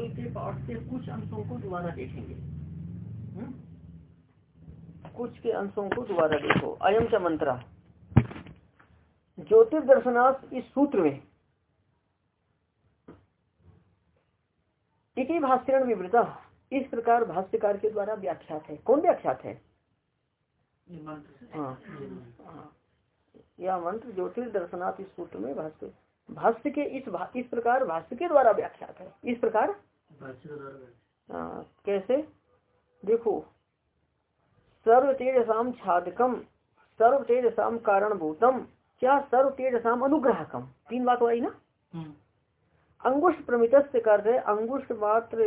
कल के पाठ से कुछ अंशों को दोबारा देखेंगे। हम्म? कुछ के अंशों को दोबारा देखो। अयम च मंत्रा। ज्योतिर्दर्शनाथ इस सूत्र में इति भाष्यण विवृता। इस प्रकार भाष्यकार के द्वारा व्याख्यात है। कौन व्याख्यात है। हाँ। हाँ। यह मंत्र ज्योतिर्दर्शनाथ इस सूत्र में भाष्य भाष्य के इस भा, इस प्रकार भाष्य के द्वारा व्याख्यात है। इस प्रकार हाँ। कैसे? देखो सर्व तेज तेजसाम छादकम सर्व तेजसाम कारण भूतम क्या सर्व तेज तेजसाम अनुग्रहकम तीन बात आई ना? अंगुष्ठ प्रमित कर रहे अंगुष्ठ मात्र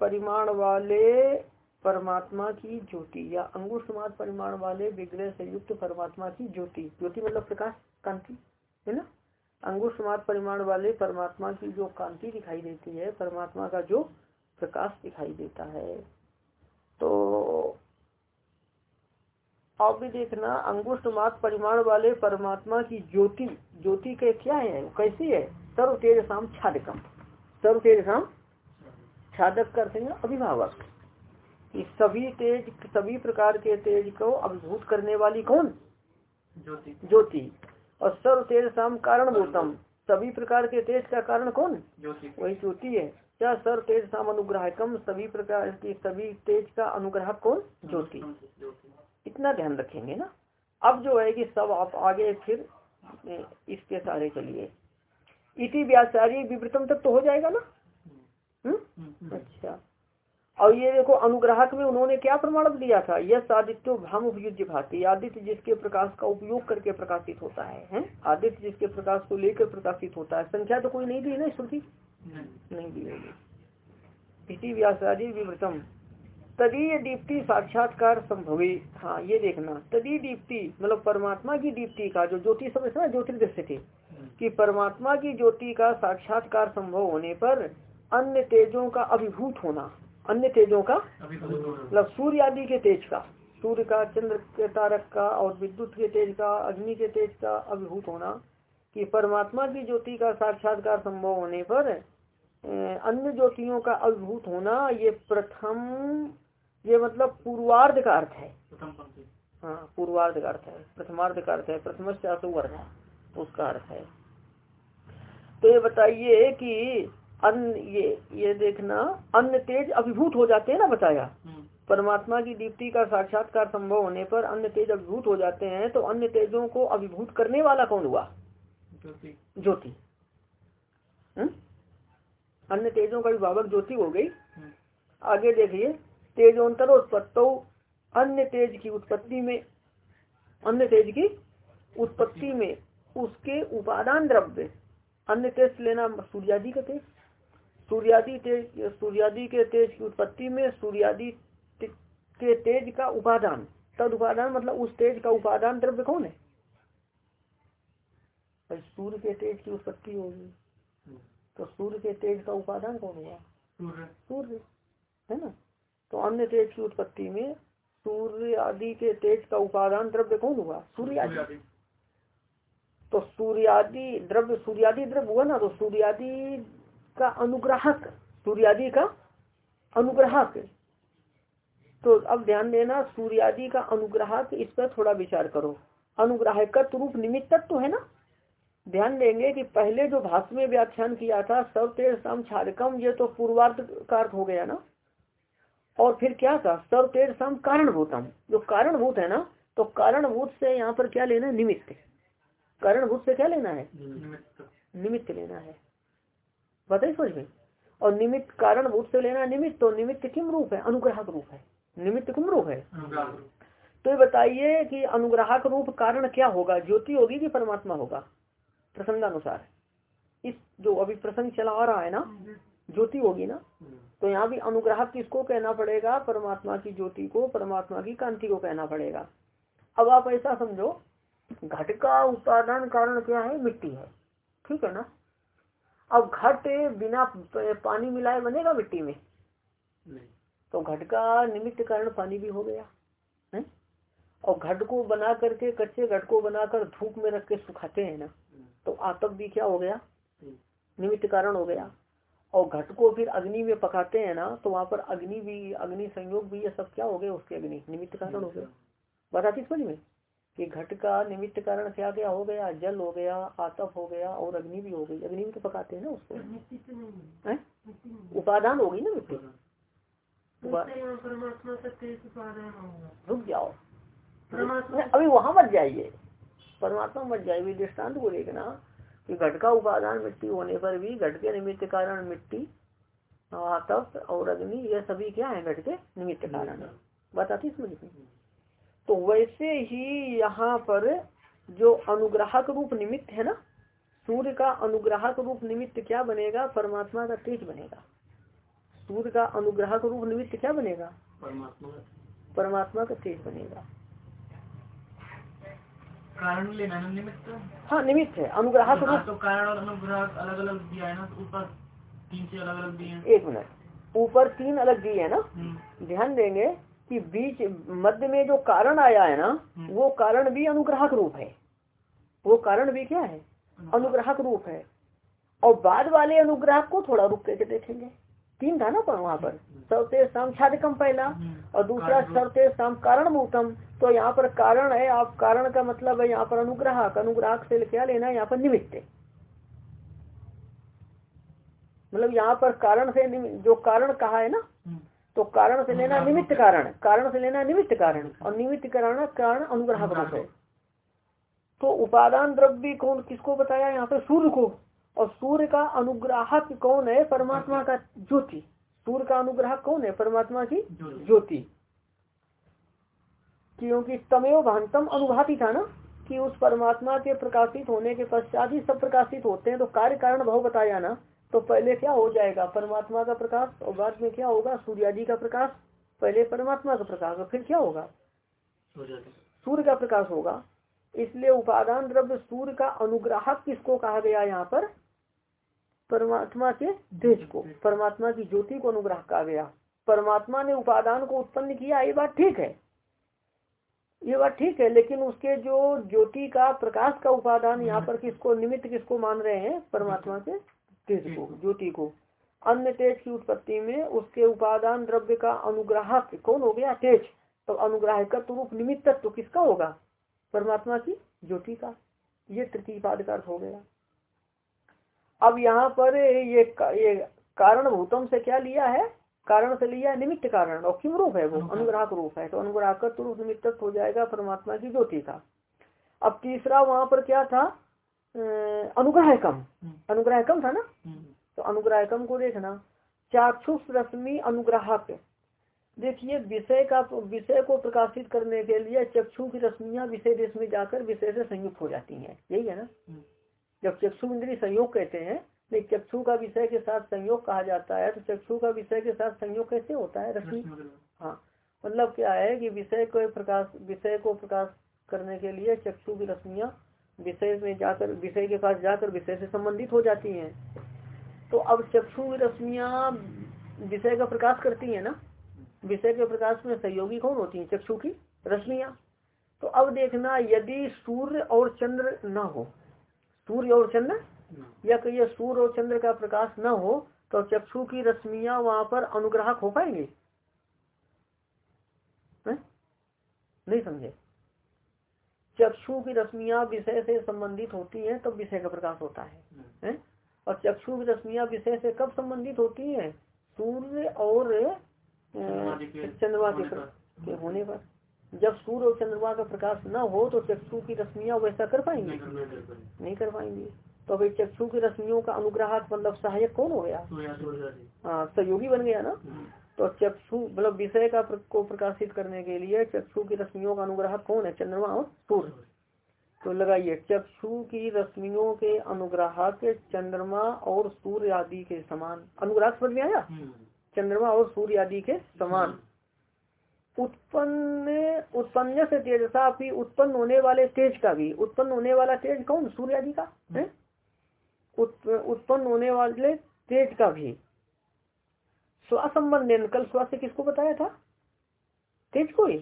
परिमाण वाले परमात्मा की ज्योति या अंगुष्ठ मात्र परिमाण वाले विग्रह से युक्त परमात्मा की ज्योति। ज्योति मतलब प्रकाश कांति है ना? अंगुष्ठ मात्र परिमाण वाले परमात्मा की जो कांति दिखाई देती है परमात्मा का जो प्रकाश दिखाई देता है। तो आप भी देखना अंगुष्ठ मात्र परिमाण वाले परमात्मा की ज्योति ज्योति के क्या है? कैसी है? सर्व तेज शाम छादकम। सर्व तेज शाम छादक करते हैं अभिभावक। इस सभी तेज सभी प्रकार के तेज को अभिभूत करने वाली कौन? ज्योति। ज्योति। और सर्व तेज शाम कारण भूतम सभी प्रकार के तेज का कारण कौन? वही ज्योति है। क्या सर्व तेज शाम अनुग्रह कम सभी प्रकार की सभी तेज का अनुग्रह कौन? ज्योति। इतना ध्यान रखेंगे ना। अब जो है कि सब आप आगे फिर इसके सारे चलिए। इसी व्याचारी विवृतम तक तो हो जाएगा ना? हम्म। अच्छा। और ये देखो अनुग्राहक में उन्होंने क्या प्रमाण दिया था? यह आदित्य भ्रम उपयुज्य भाती। आदित्य जिसके प्रकाश का उपयोग करके प्रकाशित होता है हैं? आदित्य जिसके प्रकाश को लेकर प्रकाशित होता है। संख्या तो कोई नहीं दी ना श्रुति नहीं। दी होगी इसी व्यासादी विवृतम। तदीय दीप्ति साक्षात्कार संभवी। हाँ ये देखना। तदीय दीप्ति मतलब परमात्मा की दीप्ति का जो ज्योति समझना ज्योतिर्दृश्य थे कि परमात्मा की ज्योति का साक्षात्कार संभव होने पर अन्य तेजों का अभिभूत होना। अन्य तेजों का मतलब सूर्य आदि के तेज का सूर्य का चंद्र के तारक का और विद्युत के तेज का अग्नि के तेज का अभिभूत होना कि परमात्मा की ज्योति का साक्षात्कार संभव होने पर अन्य ज्योतियों का अभिभूत होना ये प्रथम ये मतलब पूर्वार्ध का अर्थ है। हाँ पूर्वार्ध का अर्थ है प्रथमार्ध का अर्थ है प्रथम से उसका अर्थ है। तो ये बताइए कि अन्य ये ये देखना अन्य तेज अभिभूत हो जाते हैं ना बताया। हम्म। परमात्मा की दीप्ति का साक्षात्कार संभव होने पर अन्य तेज अभिभूत हो जाते हैं तो अन्य तेजों को अभिभूत करने वाला कौन हुआ? ज्योति। हम्म? अन्य तेजों का अभिभावक ज्योति हो गई। हम्म। आगे देखिए तेजोत्तर उत्पत्तो अन्य तेज की उत्पत्ति में अन्य तेज की उत्पत्ति में उसके उपादान द्रव्य। अन्य तेज लेना सूर्यादि का तेज। सूर्यादि तेज सूर्यादि के तेज की उत्पत्ति में सूर्यादि के तेज का उपादान। तद उपादान मतलब उस तेज का उपादान द्रव्य कौन है? सूर्य के तेज की उत्पत्ति होगी। तो सूर्य के तेज का उपादान कौन हुआ? सूर्य। है ना? तो अन्य तेज की उत्पत्ति में सूर्य आदि के तेज का उपादान द्रव्य कौन हुआ? सूर्य आदि तो सूर्यादि द्रव्य सूर्यादि द्रव्य हुआ ना तो सूर्यादि का अनुग्राहक, सूर्यादि का अनुग्राहक। तो अब ध्यान देना, सूर्यादि का अनुग्राहक, इस पर थोड़ा विचार करो। अनुग्राहक रूप निमित्त तो है ना? ध्यान देंगे कि पहले जो भाष्य में व्याख्यान किया था, सब सम छारकम, ये तो पूर्वार्ध का हो गया ना? और फिर क्या था? सब तेज सम कारणभूतम। जो कारणभूत है ना तो कारणभूत से यहाँ पर क्या लेना है? निमित्त। कारणभूत से क्या लेना है? निमित्त लेना है। बताइए समझ में? और निमित्त कारण भूत से लेना निमित्त तो निमित्त किम रूप है? अनुग्राहक रूप है। निमित्त किम रूप है? तो ये बताइए कि अनुग्राहक रूप कारण क्या होगा? ज्योति होगी कि परमात्मा होगा? प्रसंगानुसार। इस जो अभी प्रसंग चला आ रहा है ना ज्योति होगी ना तो यहाँ भी अनुग्राहक किसको कहना पड़ेगा? परमात्मा की ज्योति को परमात्मा की कांति को कहना पड़ेगा। अब आप ऐसा समझो घट का उपादान कारण क्या है? मिट्टी है। ठीक है ना? अब घट बिना पानी मिलाए बनेगा मिट्टी में? नहीं। तो घट का निमित्त कारण पानी भी हो गया। है? और घट को बना करके कच्चे घट को बनाकर धूप में रख के सुखाते हैं ना तो आतप भी क्या हो गया? निमित्त कारण हो गया। और घट को फिर अग्नि में पकाते हैं ना तो वहाँ पर अग्नि भी अग्नि संयोग भी ये सब क्या हो गया उसके अग्नि? निमित्त कारण हो गया। बताती समझ में? कि घट का निमित्त कारण क्या क्या हो गया जल हो गया आतप हो गया और अग्नि भी हो गई। अग्नि भी तो पकाते हैं ना उसको। उपादान होगी ना मिट्टी। रुक जाओ। अभी वहाँ मत जाइए। परमात्मा मत जाइए। दृष्टांत को देखना कि घट का उपादान मिट्टी होने पर भी घट के निमित्त कारण मिट्टी आतप और अग्नि यह सभी क्या है? घट के निमित्त कारण। है बताती समझ तो वैसे ही यहाँ पर जो अनुग्राहक रूप निमित्त है ना सूर्य का अनुग्राहक रूप निमित्त क्या बनेगा? परमात्मा का तेज बनेगा। सूर्य का अनुग्राहक रूप निमित्त क्या बनेगा? परमात्मा परमात्मा का तेज बनेगा। कारण लेना निमित्त? हाँ निमित्त है। अनुग्राहक रूप। तो कारण और अनुग्राहक अलग अलग दिया है ना तो ऊपर तीन से अलग अलग दिए हैं। एक मिनट। ऊपर तीन अलग दिए है ना? हम्म। ध्यान देंगे। कि बीच मध्य में जो कारण आया है ना हम्म। वो कारण भी अनुग्राहक रूप है। वो कारण भी क्या है? अनुग्राहक। रूप है। और बाद वाले अनुग्राहक को थोड़ा रुक करके देखेंगे। तीन था ना पर वहाँ पर। सर्वते शाम छादकम पहला और दूसरा सर्वते शाम कारण मूतम तो यहाँ पर कारण है आप कारण का मतलब है यहाँ पर अनुग्राहक। अनुग्राहक से क्या लेना है? यहाँ पर निमित्त मतलब यहाँ पर कारण से जो कारण कहा है ना तो कारण से लेना निमित्त कारण कारण से लेना निमित्त कारण और निमित्त कारण कारण अनुग्रह रूप है। तो उपादान द्रव्य कौन किसको बताया यहाँ पे? सूर्य को। और सूर्य का अनुग्राहक कौन है? परमात्मा का ज्योति। सूर्य का अनुग्राहक कौन है? परमात्मा की ज्योति। क्योंकि तमेव भांतम अनुभाती था ना कि उस परमात्मा के प्रकाशित होने के पश्चात ही सब प्रकाशित होते हैं तो कार्य कारण भाव बताया ना तो पहले क्या हो जाएगा? परमात्मा का प्रकाश और बाद में क्या होगा? सूर्यादि का प्रकाश पहले परमात्मा का प्रकाश और फिर क्या होगा? सूर्य का प्रकाश होगा। इसलिए उपादान द्रव्य सूर्य का अनुग्राहक किसको कहा गया यहाँ पर? परमात्मा के तेज को परमात्मा की ज्योति को अनुग्रह कहा गया। परमात्मा ने उपादान को उत्पन्न किया ये बात ठीक है। ये बात ठीक है लेकिन उसके जो ज्योति का प्रकाश का उपादान यहाँ पर किसको निमित्त किसको मान रहे हैं? परमात्मा के तेज को ज्योति को। अन्य तेज की उत्पत्ति में उसके उपादान द्रव्य का अनुग्राहक कौन हो गया? तेज। तो अनुग्राहक रूप निमित्त तो किसका होगा? परमात्मा की ज्योति का। ये तृतीय पाद का अर्थ हो गया। अब यहाँ पर ये ये कारण भूतम से क्या लिया है? कारण से लिया है निमित्त कारण। और किम रूप है वो अनुग्राहक रूप है। तो अनुग्राहक रूप निमित्त हो जाएगा परमात्मा की ज्योति का। अब तीसरा वहाँ पर क्या था? अनुग्रह कम हम्म। अनुग्रह कम था ना? हम्म। तो अनुग्रह कम को देखना। चाक्षुष रश्मि अनुग्राहक। देखिए विषय का विषय को प्रकाशित करने के लिए चक्षु की रश्मियाँ विषय देश में जाकर विषय से संयुक्त हो जाती हैं। यही है ना? हम्म। जब चक्षु इंद्री संयोग कहते हैं नहीं चक्षु का विषय के साथ संयोग कहा जाता है तो चक्षु का विषय के साथ संयोग कैसे होता है रश्मि? हाँ। मतलब क्या है कि विषय को प्रकाश विषय को प्रकाश करने के लिए चक्षु की रश्मियाँ विषय में जाकर विषय के पास जाकर विषय से संबंधित हो जाती हैं। तो अब चक्षु रश्मियाँ विषय का प्रकाश करती है ना? विषय के प्रकाश में सहयोगी कौन होती है? चक्षु की रश्मियाँ। तो अब देखना यदि सूर्य और चंद्र न हो सूर्य और चंद्र? या कहिए सूर्य और चंद्र का प्रकाश न हो तो चक्षु की रश्मियाँ वहाँ पर अनुग्राहक हो पाएँगे? नहीं समझे? चक्षु की रश्मियाँ विषय से संबंधित होती हैं तब विषय का प्रकाश होता है, हम्म। है? और चक्षु की रश्मियाँ विषय से कब संबंधित होती हैं? सूर्य और चंद्रमा के होने पर। जब सूर्य और चंद्रमा का प्रकाश न हो तो चक्षु की रश्मियाँ वैसा कर पाएँगे? नहीं कर पाएँगे तो भाई चक्षु की रश्मियों का अनुग्राहक मतलब सहायक कौन हो गया? हाँ सहयोगी बन गया ना? हम्म। तो चक्षु मतलब विषय का प्र, को प्रकाशित करने के लिए चक्षु की रश्मियों का अनुग्रह कौन है? चंद्रमा और सूर्य। तो लगाइए चक्षु की रश्मियों के अनुग्रह के चंद्रमा और सूर्य आदि के समान। अनुग्रह समझ में आया? हम्म। चंद्रमा और सूर्य आदि के समान। उत्पन्न उत्पन्न से तेजसा भी उत्पन्न होने वाले तेज का भी। उत्पन्न होने वाला तेज कौन? सूर्य आदि का है? उत्पन्न होने वाले तेज का भी। स्वसंबंध कल स्व से किसको बताया था? तेज को ही।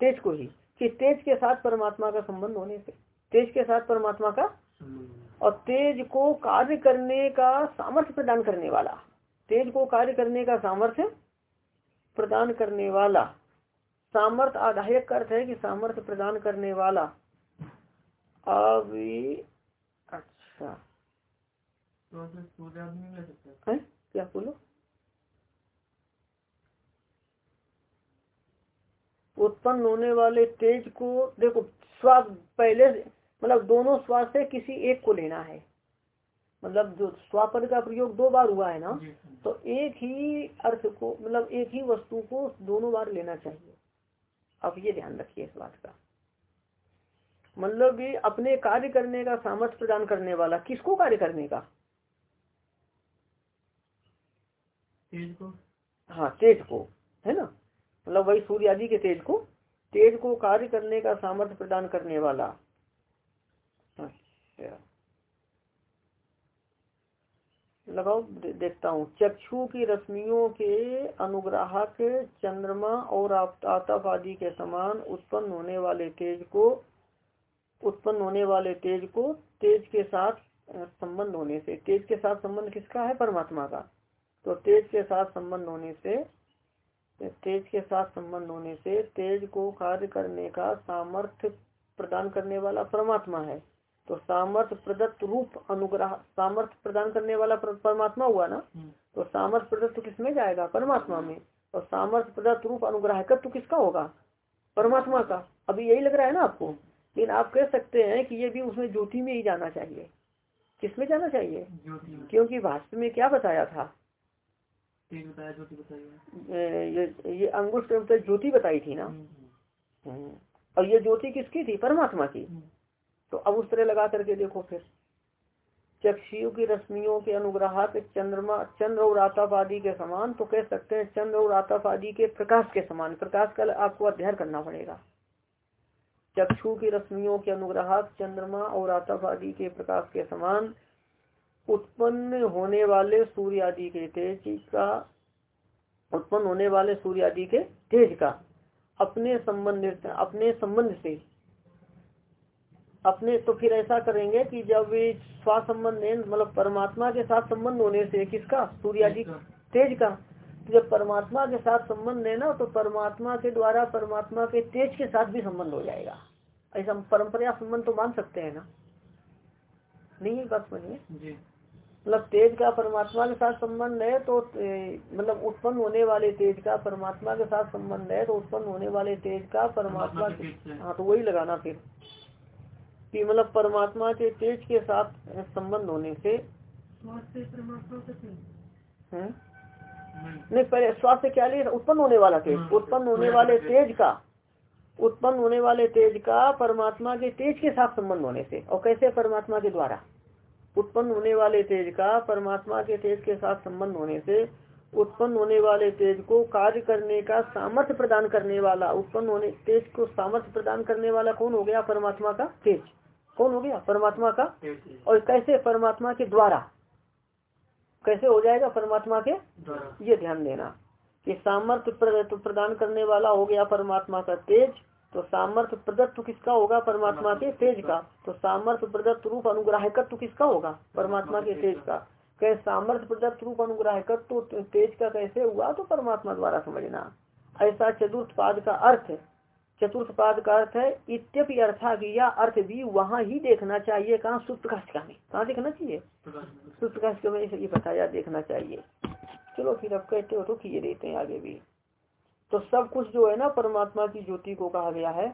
तेज को ही। कि तेज के साथ परमात्मा का संबंध होने से। तेज के साथ परमात्मा का और तेज को कार्य करने का सामर्थ्य प्रदान करने वाला। तेज को कार्य करने का सामर्थ्य प्रदान करने वाला। सामर्थ्य आधायक अर्थ है कि सामर्थ्य प्रदान करने वाला। अभी अच्छा। तो क्या बोलो? उत्पन्न होने वाले तेज को देखो श्वास पहले मतलब दोनों श्वास से किसी एक को लेना है। मतलब जो स्वापद का प्रयोग दो बार हुआ है ना तो एक ही अर्थ को मतलब एक ही वस्तु को दोनों बार लेना चाहिए। अब ये ध्यान रखिए इस बात का। मतलब ये अपने कार्य करने का सामर्थ्य प्रदान करने वाला किसको कार्य करने का? तेज को? हाँ तेज को है ना? मतलब वही सूर्य आदि के तेज को तेज को कार्य करने का सामर्थ्य प्रदान करने वाला। अच्छा। लगाओ देखता हूँ। चक्षु की रश्मियों के अनुग्राहक चंद्रमा और आतप आदि के समान उत्पन्न होने वाले तेज को, उत्पन्न होने वाले तेज को तेज के साथ संबंध होने से, तेज के साथ संबंध किसका है? परमात्मा का। तो तेज के साथ संबंध होने से तेज के साथ संबंध होने से तेज को कार्य करने का सामर्थ्य प्रदान करने वाला परमात्मा है। तो सामर्थ्य प्रदत्त रूप अनुग्रह सामर्थ्य प्रदान करने वाला परमात्मा हुआ ना? हम्म, तो सामर्थ्य प्रदत्त तो किसमें जाएगा? परमात्मा में। और सामर्थ्य प्रदत्त रूप अनुग्राहकत्व तो किसका होगा? परमात्मा का। अभी यही लग रहा है ना आपको? लेकिन आप कह सकते हैं कि ये भी उसमें ज्योति में ही जाना चाहिए। किसमें जाना चाहिए? क्योंकि भाष्य में क्या बताया था तेज बताया ज्योति बताइए ए, ये ये अंगुष्ठ ज्योति बताई थी ना? हम्म, हम्म। और ये ज्योति किसकी थी? परमात्मा की। हम्म, तो अब उस तरह लगा करके देखो फिर। चक्षु की रश्मियों के अनुग्राहक चंद्रमा चंद्र और आतप आदि के समान तो कह सकते हैं चंद्र और आतप आदि के प्रकाश के समान। प्रकाश का आपको अध्ययन करना पड़ेगा। चक्षु की रश्मियों के अनुग्राहक चंद्रमा और आतप आदि के प्रकाश के समान उत्पन्न होने वाले सूर्य आदि के तेज का उत्पन्न होने वाले सूर्य आदि के तेज का अपने संबंधित अपने संबंध से। अपने तो फिर ऐसा करेंगे कि जब ये स्वा संबंध मतलब परमात्मा के साथ संबंध होने से किसका? सूर्य आदि तेज का। तो जब परमात्मा के साथ संबंध है ना तो परमात्मा के द्वारा परमात्मा के तेज के साथ भी संबंध हो जाएगा। ऐसा परंपरा संबंध तो मान सकते हैं ना। नहीं बात समझिए जी। मतलब तेज का परमात्मा के साथ संबंध है तो मतलब उत्पन्न होने वाले तेज का परमात्मा के साथ संबंध है तो उत्पन्न होने वाले तेज का परमात्मा हाँ तो वही लगाना फिर। कि मतलब परमात्मा के तेज के साथ संबंध होने से हम्म, नहीं। नहीं पहले स्वास्थ्य क्या लिया उत्पन्न होने वाला तेज। हम्म, उत्पन्न होने होने वाले तेज। का उत्पन्न होने वाले तेज का परमात्मा के तेज के साथ संबंध होने से। और कैसे? परमात्मा के द्वारा। उत्पन्न होने वाले तेज का परमात्मा के तेज के साथ संबंध होने से उत्पन्न होने वाले तेज को कार्य करने का सामर्थ्य प्रदान करने वाला उत्पन्न होने तेज को सामर्थ्य प्रदान करने वाला कौन हो गया? परमात्मा का तेज। कौन हो गया? परमात्मा का। और कैसे? परमात्मा के द्वारा। कैसे हो जाएगा परमात्मा के? द्वारा। ये ध्यान देना कि सामर्थ्य प्रदान करने वाला हो गया परमात्मा का तेज। तो सामर्थ्य प्रदत्त किसका होगा? परमात्मा के तेज का। तो सामर्थ्य प्रदत्त रूप अनुग्राहकत्व किसका होगा? परमात्मा के तेज का। कह सामर्थ्य प्रदत्त रूप अनुग्राहकत्व तो तेज का कैसे हुआ? तो परमात्मा द्वारा समझना। ऐसा चतुर्थ पाद का अर्थ चतुर्थ पाद का अर्थ है इत्यपि अर्था की या अर्थ भी वहाँ ही देखना चाहिए। कहाँ? सुप्रकाशिका में। कहाँ देखना चाहिए? सुप्त। सुप्रकाशिका में ये बताया देखना चाहिए। चलो फिर अब कहते हो तो किए देते हैं आगे भी। तो सब कुछ जो है ना परमात्मा की ज्योति को कहा गया है।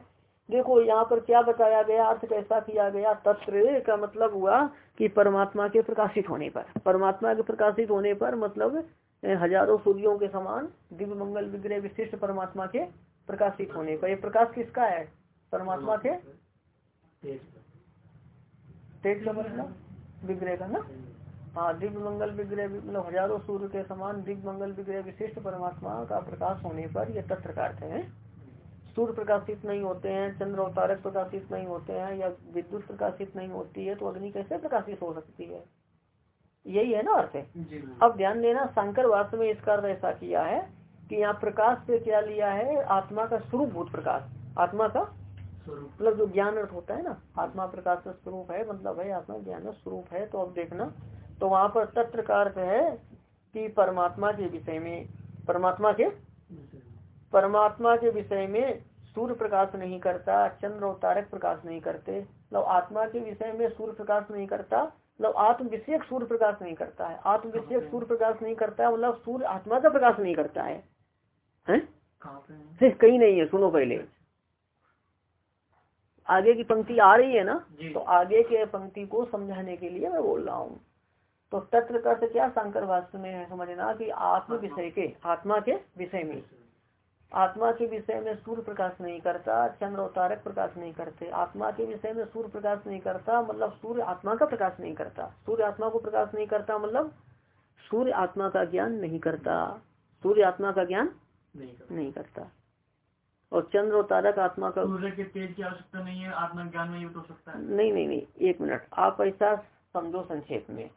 देखो यहाँ पर क्या बताया गया अर्थ कैसा किया गया तत्र का मतलब हुआ कि परमात्मा के प्रकाशित होने पर। परमात्मा के प्रकाशित होने पर मतलब हज़ारों सूर्यों के समान दिव्य मंगल विग्रह विशिष्ट परमात्मा के प्रकाशित होने पर। ये प्रकाश किसका है? परमात्मा के। तेज का मतलब? विग्रह का ना? हाँ दिव्य मंगल विग्रह मतलब हज़ारों सूर्य के समान दिव्य मंगल विग्रह विशिष्ट परमात्मा का प्रकाश होने पर यह तत्व का अर्थ है। सूर्य प्रकाशित नहीं होते हैं चंद्र और तारक प्रकाशित नहीं होते हैं या विद्युत प्रकाशित नहीं होती है तो अग्नि कैसे प्रकाशित हो सकती है? यही है ना अर्थ? है अब ध्यान देना शंकर वास्तव में इसका अर्थ ऐसा किया है कि यहाँ प्रकाश से क्या लिया है? आत्मा का स्वरूप भूत प्रकाश। आत्मा का स्वरूप। मतलब जो ज्ञान अर्थ होता है ना आत्मा प्रकाश का स्वरूप है मतलब है आत्मा ज्ञान का स्वरूप है तो अब देखना तो वहाँ पर तत्व का अर्थ है कि परमात्मा के विषय में परमात्मा के? परमात्मा के विषय में सूर्य प्रकाश नहीं करता चंद्र और तारक प्रकाश नहीं करते। मतलब आत्मा के विषय में सूर्य प्रकाश नहीं करता मतलब आत्म विषयक सूर्य प्रकाश नहीं करता है। आत्म विषयक सूर्य प्रकाश नहीं करता है मतलब सूर्य आत्मा का प्रकाश नहीं करता है। हैं? कहीं नहीं है सुनो पहले। आगे की पंक्ति आ रही है ना? तो आगे के पंक्ति को समझाने के लिए मैं बोल रहा हूँ। तो तत्व का क्या शंकर वास्तव में है समझना कि आत्म विषय के आत्मा के विषय में। आत्मा के विषय में सूर्य प्रकाश नहीं करता चंद्र और तारक प्रकाश नहीं करते। आत्मा के विषय में सूर्य प्रकाश नहीं करता मतलब सूर्य आत्मा का प्रकाश नहीं करता। सूर्य आत्मा को प्रकाश नहीं करता मतलब सूर्य आत्मा का ज्ञान नहीं करता। सूर्य आत्मा का ज्ञान नहीं करता। और चंद्र और तारक आत्मा का सूर्य के तेज की आवश्यकता नहीं है आत्मा ज्ञान में युक्त हो सकता है। नहीं नहीं नहीं एक मिनट। आप ऐसा समझो संक्षेप में।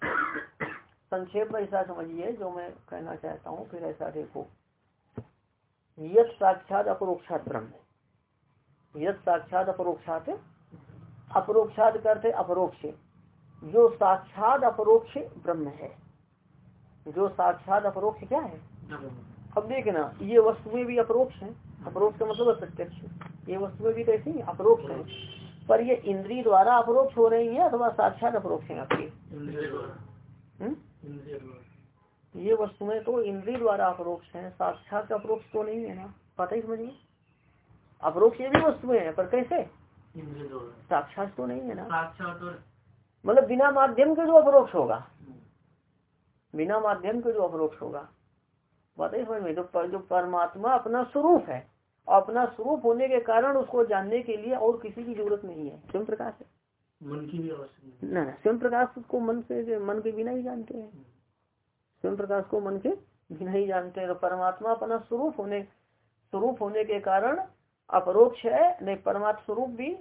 संक्षेप में ऐसा समझिए, जो मैं कहना चाहता हूँ, फिर ऐसा देखो। यद साक्षात अपरोक्षात ब्रह्म। साक्षात अपरोक्षात अपरोक्षात करते अपरोक्ष। जो साक्षात अपरोक्ष ब्रह्म है। जो साक्षात अपरोक्ष क्या है? अब देखना, ये वस्तुएँ भी अपरोक्ष हैं। अपरोक्ष का मतलब प्रत्यक्ष ये वस्तुएँ भी कैसी अपरोक्ष है। पर ये इंद्रिय द्वारा अपरोक्ष हो रही है अथवा साक्षात अपरोक्ष है आपकी? ये वस्तुएँ तो इंद्रिय द्वारा अपरोक्ष है साक्षात अपरोक्ष तो नहीं है ना? पता ही समझिए। अपरोक्ष ये भी वस्तुएँ हैं पर कैसे? साक्षात तो नहीं है ना? साक्षात मतलब बिना माध्यम के जो अपरोक्ष होगा। बिना माध्यम के जो अपरोक्ष होगा। बात ही समझ में जो परमात्मा अपना स्वरूप है अपना स्वरूप होने के कारण उसको जानने के लिए और किसी की ज़रूरत नहीं है। स्वयं प्रकाश है। मन की भी आवश्यकता ना स्वयं प्रकाश को मन से मन के बिना ही जानते हैं। स्वयं प्रकाश को मन के बिना ही जानते हैं। तो परमात्मा अपना स्वरूप होने स्वरूप होने के कारण अपरोक्ष है। नहीं परमात्मा स्वरूप भी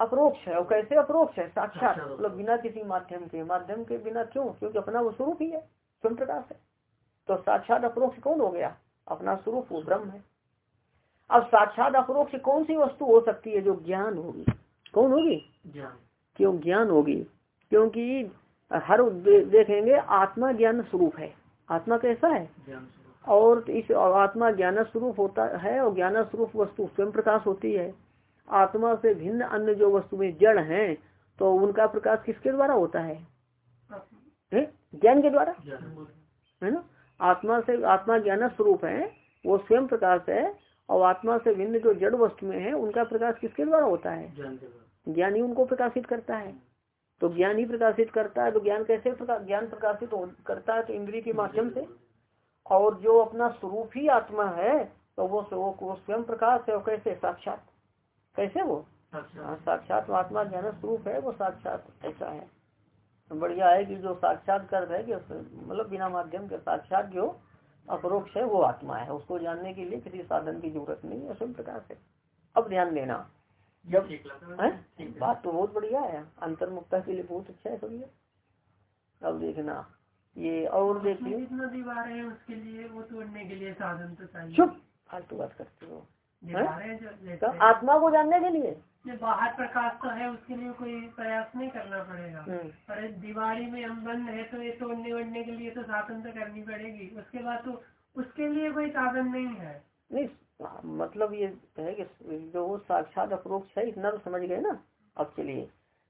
अप्रोक्ष है। और कैसे अप्रोक्ष है? साक्षात मतलब बिना किसी माध्यम के। माध्यम के बिना क्यों? क्योंकि अपना वो स्वरूप ही है। स्वयं प्रकाश है। तो साक्षात अप्रोक्ष कौन हो गया? अपना स्वरूप वो ब्रह्म है। अब साक्षात अपरोक्ष कौन सी वस्तु हो सकती है जो ज्ञान होगी? कौन होगी? क्यों ज्ञान होगी? क्योंकि हर देखेंगे आत्मा ज्ञान स्वरूप है। आत्मा कैसा है? और इस आत्मा ज्ञान स्वरूप होता है और ज्ञान स्वरूप वस्तु स्वयं प्रकाश होती है। आत्मा से भिन्न अन्य जो वस्तुएँ जड़ हैं तो उनका प्रकाश किसके द्वारा होता है? ज्ञान के द्वारा? है ना? आत्मा से आत्मा ज्ञान स्वरूप है वो स्वयं प्रकाश है और आत्मा से भिन्न जो जड़ वस्तुएँ हैं उनका प्रकाश किसके द्वारा होता है? ज्ञान ही उनको प्रकाशित करता है। तो ज्ञान ही प्रकाशित करता है तो ज्ञान कैसे ज्ञान प्रकाशित करता है तो इंद्रिय के माध्यम से। और जो अपना स्वरूप ही आत्मा है तो वो वो स्वयं प्रकाश है और कैसे? साक्षात। कैसे वो? हाँ, साक्षात आत्मा ज्ञान स्वरूप है वो साक्षात ऐसा है। बढ़िया है कि जो साक्षात कर है कि मतलब बिना माध्यम के साक्षात जो अपरोक्ष है वो आत्मा है। उसको जानने के लिए किसी साधन की ज़रूरत नहीं है स्वयं प्रकाश है अब ध्यान देना। जब है। बात तो बहुत बढ़िया है। अंतर्मुक्ता के लिए बहुत अच्छा है सब ये। अब देखना। ये और देखिए। दीवार है उसके लिए वो तोड़ने के लिए साधन तो चाहिए। चुप। फालतू बात करते हो। तो आत्मा को जानने के लिए? बाहर प्रकाश तो है उसके लिए कोई प्रयास नहीं करना पड़ेगा। हम्म। पर दिवाली में हम बंद है तो ये तोड़ने वोड़ने के लिए तो साधन तो करनी पड़ेगी। उसके बाद तो उसके लिए कोई साधन नहीं है। नहीं मतलब ये है कि जो साक्षात अप्रोक्ष है इतना तो समझ गए ना अब चलिए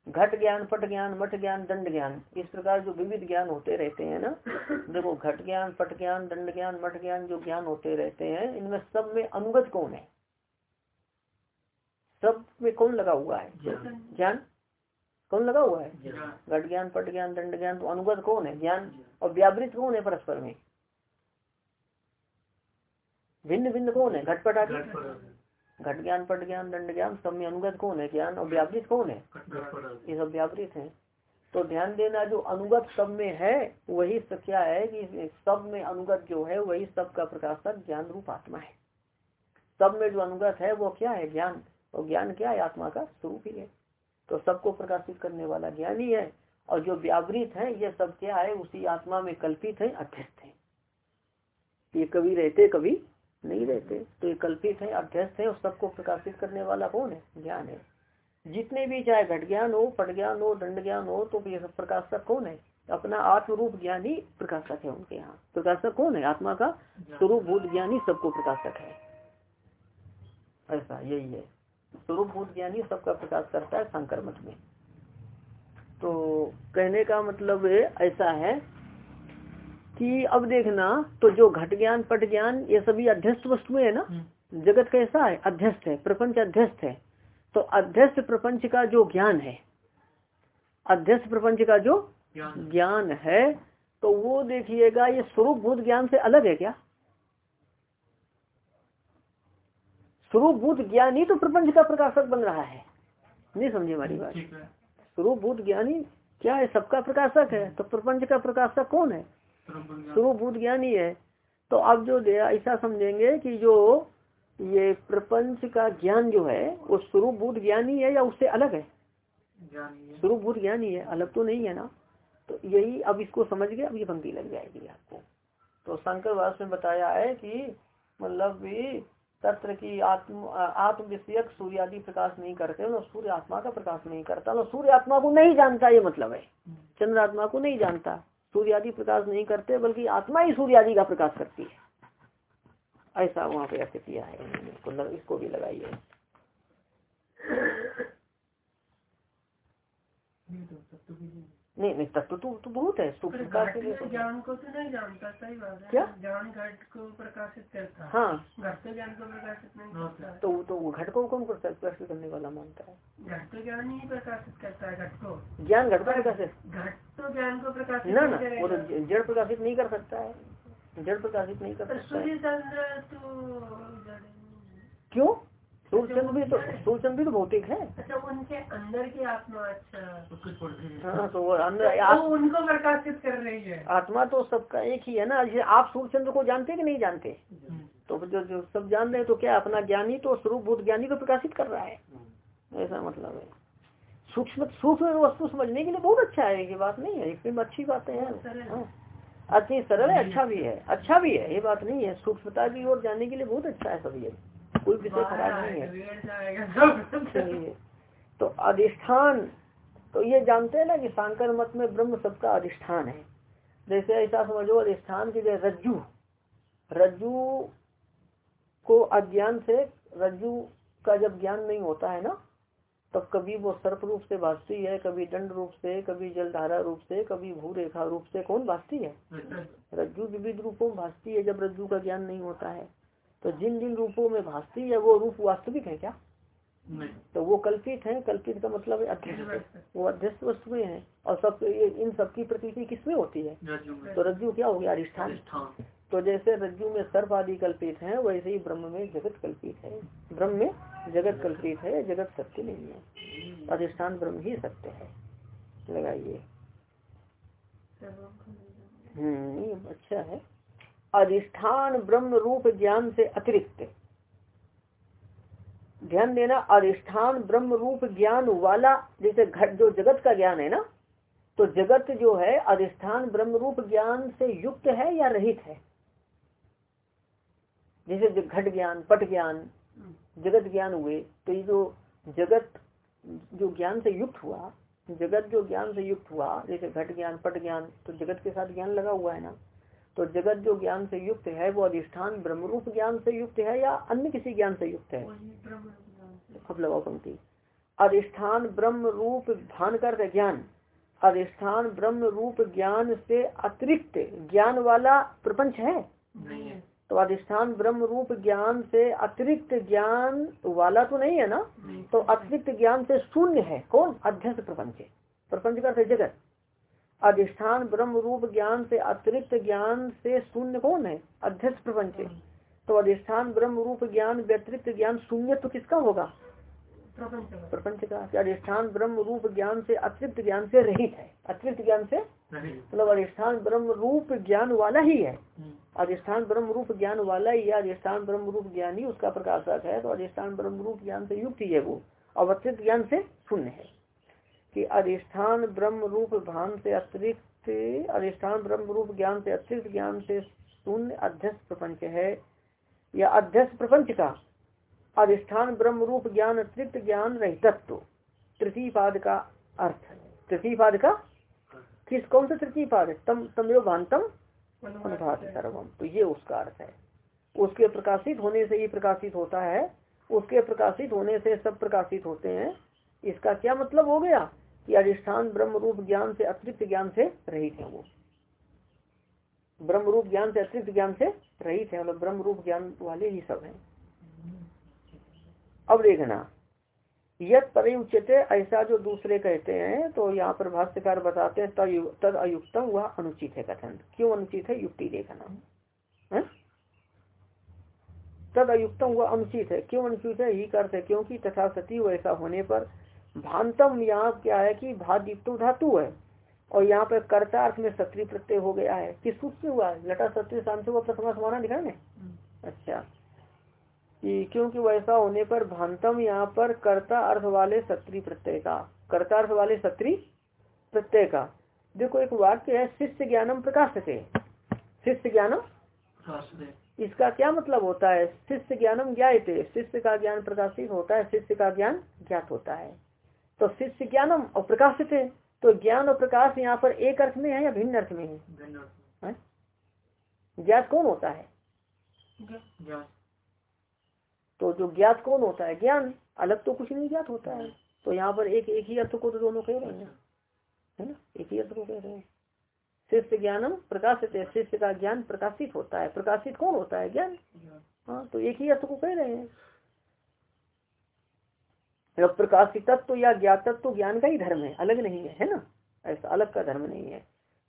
घट ज्ञान पट ज्ञान मठ ज्ञान दंड ज्ञान इस प्रकार जो विविध ज्ञान होते रहते हैं ना देखो घट ज्ञान पट ज्ञान दंड ज्ञान मठ ज्ञान जो ज्ञान होते रहते हैं इनमें सब में अनुगत कौन है? सब में कौन लगा हुआ है? ज्ञान। कौन लगा हुआ है? घट ज्ञान पट ज्ञान दंड ज्ञान तो अनुगत कौन है? ज्ञान। और व्यावृत कौन है परस्पर में? भिन्न भिन्न कौन है? घटपट आदि। घट ज्ञान पट ज्ञान दंड ज्ञान सब में अनुगत कौन है? ज्ञान। और व्यावृत कौन है? ये सब व्यावृत है। तो ध्यान देना जो अनुगत सब में है वही क्या है कि सब में अनुगत जो है वही सब का प्रकाशक ज्ञान रूप आत्मा है। सब में जो अनुगत है वो क्या है? ज्ञान। और ज्ञान क्या है? आत्मा का स्वरूप ही है। तो सबको प्रकाशित करने वाला ज्ञान ही है और जो व्यावृत है ये सब क्या है? उसी आत्मा में कल्पित है अध्यस्त है। ये कभी रहते कभी नहीं रहते। तो ये कल्पित है अध्यस्त है और सबको प्रकाशित करने वाला कौन है? ज्ञान है। जितने भी चाहे घट ज्ञान हो पट ज्ञान हो दंड ज्ञान हो तो ये सब प्रकाशक कौन है? अपना आत्म रूप ज्ञान ही प्रकाशक है उनके यहाँ। प्रकाशक कौन है? आत्मा का स्वरूप भूत ज्ञान ही सबको प्रकाशक है। ऐसा यही है। स्वरूप भूत ज्ञान ही सबका प्रकाश करता है शंकर मठ में। तो कहने का मतलब ऐसा है कि अब देखना तो जो घट ज्ञान पट ज्ञान ये सभी अध्यस्त वस्तुएँ है ना? हम्म। जगत कैसा है? अध्यस्त है प्रपंच अध्यस्त है। तो अध्यस्त प्रपंच का जो ज्ञान है अध्यस्त प्रपंच का जो ज्ञान है तो वो देखिएगा ये स्वरूप भूत ज्ञान से अलग है क्या? स्वरूप भूत ज्ञान ही तो प्रपंच का प्रकाशक बन रहा है। नहीं समझे हमारी बात। स्वरूप भूत ज्ञानी क्या है सबका प्रकाशक है? तो प्रपंच का प्रकाशक कौन है? स्वरूप भूत ज्ञानी है। तो अब जो ऐसा समझेंगे कि जो ये प्रपंच का ज्ञान जो है वो स्वरूप भूत ज्ञानी है या उससे अलग है? स्वरूप भूत ज्ञानी है अलग तो नहीं है ना? तो यही अब इसको समझ गए अब ये पंक्ति लग जाएगी आपको। तो शंकर वास में बताया है कि मतलब तत्र की आत्म आत्म विषयक सूर्य आदि प्रकाश नहीं करते ना सूर्य आत्मा का प्रकाश नहीं करता ना सूर्य आत्मा को नहीं जानता ये मतलब है। चंद्र आत्मा को नहीं जानता। सूर्य आदि प्रकाश नहीं करते बल्कि आत्मा ही सूर्य आदि का प्रकाश करती है। ऐसा वहाँ पे अर्थ किया है इसको लग, इसको भी लगाइए। नहीं नहीं तत्व तो, तो बहुत है के लिए ज्ञान को तो नहीं जानता सही बात है। क्या? ज्ञान घट को प्रकाशित करता है। हाँ। घट तो ज्ञान को प्रकाशित नहीं करता। तो तो वो घट को कौन प्रकाशित करने वाला मानता है? घट तो ज्ञान ही प्रकाशित करता है घट को। ज्ञान घट को प्रकाशित? घट तो ज्ञान को प्रकाशित ना ना वो तो जड़ प्रकाशित नहीं कर सकता है। जड़ प्रकाशित नहीं कर सकता सूर्य चंद्र तो क्यों? सूर्यचंद्र भी तो सूर्यचंद्र भी तो भौतिक है। अच्छा उनके अंदर की आत्मा अच्छा। हाँ। तो वो अंदर तो उनको प्रकाशित कर रही है। आत्मा तो सबका एक ही है ना। जैसे आप सूर्यचंद्र को जानते कि नहीं जानते? तो जो जो सब जान रहे हैं तो क्या अपना ज्ञानी तो स्वरूप भूत ज्ञानी को प्रकाशित कर रहा है? ऐसा मतलब है। सूक्ष्म सूक्ष्म वस्तु समझने के लिए बहुत अच्छा है ये बात नहीं है। इसमें अच्छी बातें हैं। हाँ। अच्छी सरल है अच्छा भी है। अच्छा भी है ये बात नहीं है। सूक्ष्मता की ओर जाने के लिए बहुत अच्छा है सब ये। कोई विषय खराब नहीं है। तो अधिष्ठान तो ये जानते हैं ना कि शांकर मत में ब्रह्म सबका अधिष्ठान है। जैसे ऐसा समझो अधिष्ठान की जैसे रज्जु। रज्जु को अज्ञान से रज्जु का जब ज्ञान नहीं होता है ना तब कभी वो सर्प रूप से भाजती है कभी दंड रूप से कभी जलधारा रूप से कभी भू रेखा रूप से कौन भाजती है? रज्जु विविध रूपों में भाजती है जब रज्जु का ज्ञान नहीं होता है। तो जिन जिन रूपों में भाषती है वो रूप वास्तविक है क्या? नहीं। तो वो कल्पित है कल्पित का मतलब है अध्यक्ष वो अध्यक्ष वस्तुएँ हैं और सब इन सबकी प्रतीति किसमें होती है? तो रज्जु क्या हो गया? अधिष्ठान। तो जैसे रज्जु में सर्प आदि कल्पित है वैसे ही ब्रह्म में जगत कल्पित है। ब्रह्म में जगत कल्पित है जगत सत्य नहीं है। अधिष्ठान ब्रह्म ही सत्य है। लगाइए। हम्म अच्छा है। अधिष्ठान ब्रह्म रूप ज्ञान से अतिरिक्त। ध्यान देना, अधिष्ठान ब्रह्म रूप ज्ञान वाला, जैसे घट जो जगत का ज्ञान है ना तो जगत जो है, अधिष्ठान ब्रह्म रूप ज्ञान से युक्त है या रहित है? जैसे घट ज्ञान, पट ज्ञान, जगत ज्ञान हुए तो ये जो जगत जो ज्ञान से युक्त हुआ, जगत जो ज्ञान से युक्त हुआ, जैसे घट ज्ञान, पट ज्ञान तो जगत के साथ ज्ञान लगा हुआ है ना? तो जगत जो ज्ञान से युक्त है वो अधिष्ठान ब्रह्म रूप ज्ञान से युक्त है या अन्य किसी ज्ञान से युक्त है? अब लगाओ पंक्ति। अधिष्ठान ब्रह्म रूप भान कर ज्ञान। अधिष्ठान ब्रह्म रूप ज्ञान से अतिरिक्त ज्ञान वाला प्रपंच है? तो अधिष्ठान ब्रह्म रूप ज्ञान से अतिरिक्त ज्ञान वाला तो नहीं है ना? तो अतिरिक्त ज्ञान से शून्य है। कौन? अध्यक्ष प्रपंच प्रपंच का जगत। अधिष्ठान ब्रह्म रूप ज्ञान से अतिरिक्त ज्ञान से शून्य कौन है? अध्यक्ष प्रपंच। तो अधिष्ठान ब्रह्म रूप ज्ञान व्यतिरिक्त ज्ञान शून्य तो किसका होगा? प्रपंच का। अधिष्ठान ब्रह्म रूप ज्ञान से अतिरिक्त ज्ञान से रहित है। अतिरिक्त ज्ञान से? मतलब अधिष्ठान ब्रह्म रूप ज्ञान वाला ही है। हम्म। अधिष्ठान ब्रह्म रूप ज्ञान वाला ही है। अधिष्ठान ब्रह्म रूप ज्ञान ही उसका प्रकाशक है। तो अधिष्ठान ब्रह्म रूप ज्ञान से युक्त ही है वो। और अतिरिक्त ज्ञान से शून्य है। कि अधिष्ठान ब्रह्म रूप भान से अतिरिक्त, अधिष्ठान ब्रह्म रूप ज्ञान से अतिरिक्त ज्ञान से शून्य अध्यक्ष प्रपंच है। या अध्यक्ष प्रपंच का अधिष्ठान ब्रह्म रूप ज्ञान अतिरिक्त ज्ञान रहितत्व तृतीय पाद का अर्थ। तृतीय पाद का? किस, कौन सा तृतीय पाद है? तम तमयो अनुभात सर्वम। तो ये उसका अर्थ है। उसके प्रकाशित होने से ही प्रकाशित होता है। उसके प्रकाशित होने से सब प्रकाशित होते हैं। इसका क्या मतलब हो गया? कि अधिष्ठान ब्रह्म रूप ज्ञान से अतिरिक्त ज्ञान से रहित है वो। ब्रह्म रूप ज्ञान से अतिरिक्त ज्ञान से रहित है मतलब ब्रह्म रूप ज्ञान वाले ही सब हैं। अब देखना यद पर उच्चते ऐसा जो दूसरे कहते हैं तो यहाँ पर भाष्यकार बताते हैं तद अयुक्तम, वह अनुचित है कथन। क्यों अनुचित है? युक्ति देखना। तद अयुक्तम, वह अनुचित है। क्यों अनुचित है? ही करते क्योंकि तथा सती वैसा होने पर भांतम यहाँ क्या है कि भादीप्तो धातु है और यहाँ पर कर्ता अर्थ में सत्री प्रत्यय हो गया है। किस सूत्र से हुआ? लटा सत्री शांति हुआ प्रथमा समाना दिखा ने? हम्म। अच्छा। कि क्योंकि वैसा होने पर भांतम यहाँ पर कर्ता अर्थ वाले सत्री प्रत्यय का कर्ता अर्थ वाले सत्री प्रत्यय का। देखो एक वाक्य है शिष्य ज्ञानम प्रकाश से शिष्य ज्ञानम इसका क्या मतलब होता है? शिष्य ज्ञानम ज्ञाते शिष्य का ज्ञान प्रकाशित होता है शिष्य का ज्ञान ज्ञात होता है। तो शिष्य ज्ञानम और प्रकाशित है। तो ज्ञान और प्रकाश यहाँ पर एक अर्थ में है या भिन्न अर्थ में है? ज्ञात कौन होता है? तो जो ज्ञात कौन होता है? ज्ञान। अलग तो कुछ नहीं ज्ञात होता है। तो यहाँ पर एक एक ही अर्थ को तो दोनों कह रहे हैं। है ना? एक ही अर्थ को कह रहे हैं। शिष्य ज्ञानम प्रकाशित है। शिष्य का ज्ञान प्रकाशित होता है। प्रकाशित कौन होता है? ज्ञान। हाँ तो एक ही अर्थ को कह रहे हैं। प्रकाशित तत्व या ज्ञात तत्व ज्ञान का ही धर्म है, अलग नहीं है है ना? ऐसा अलग का धर्म नहीं है।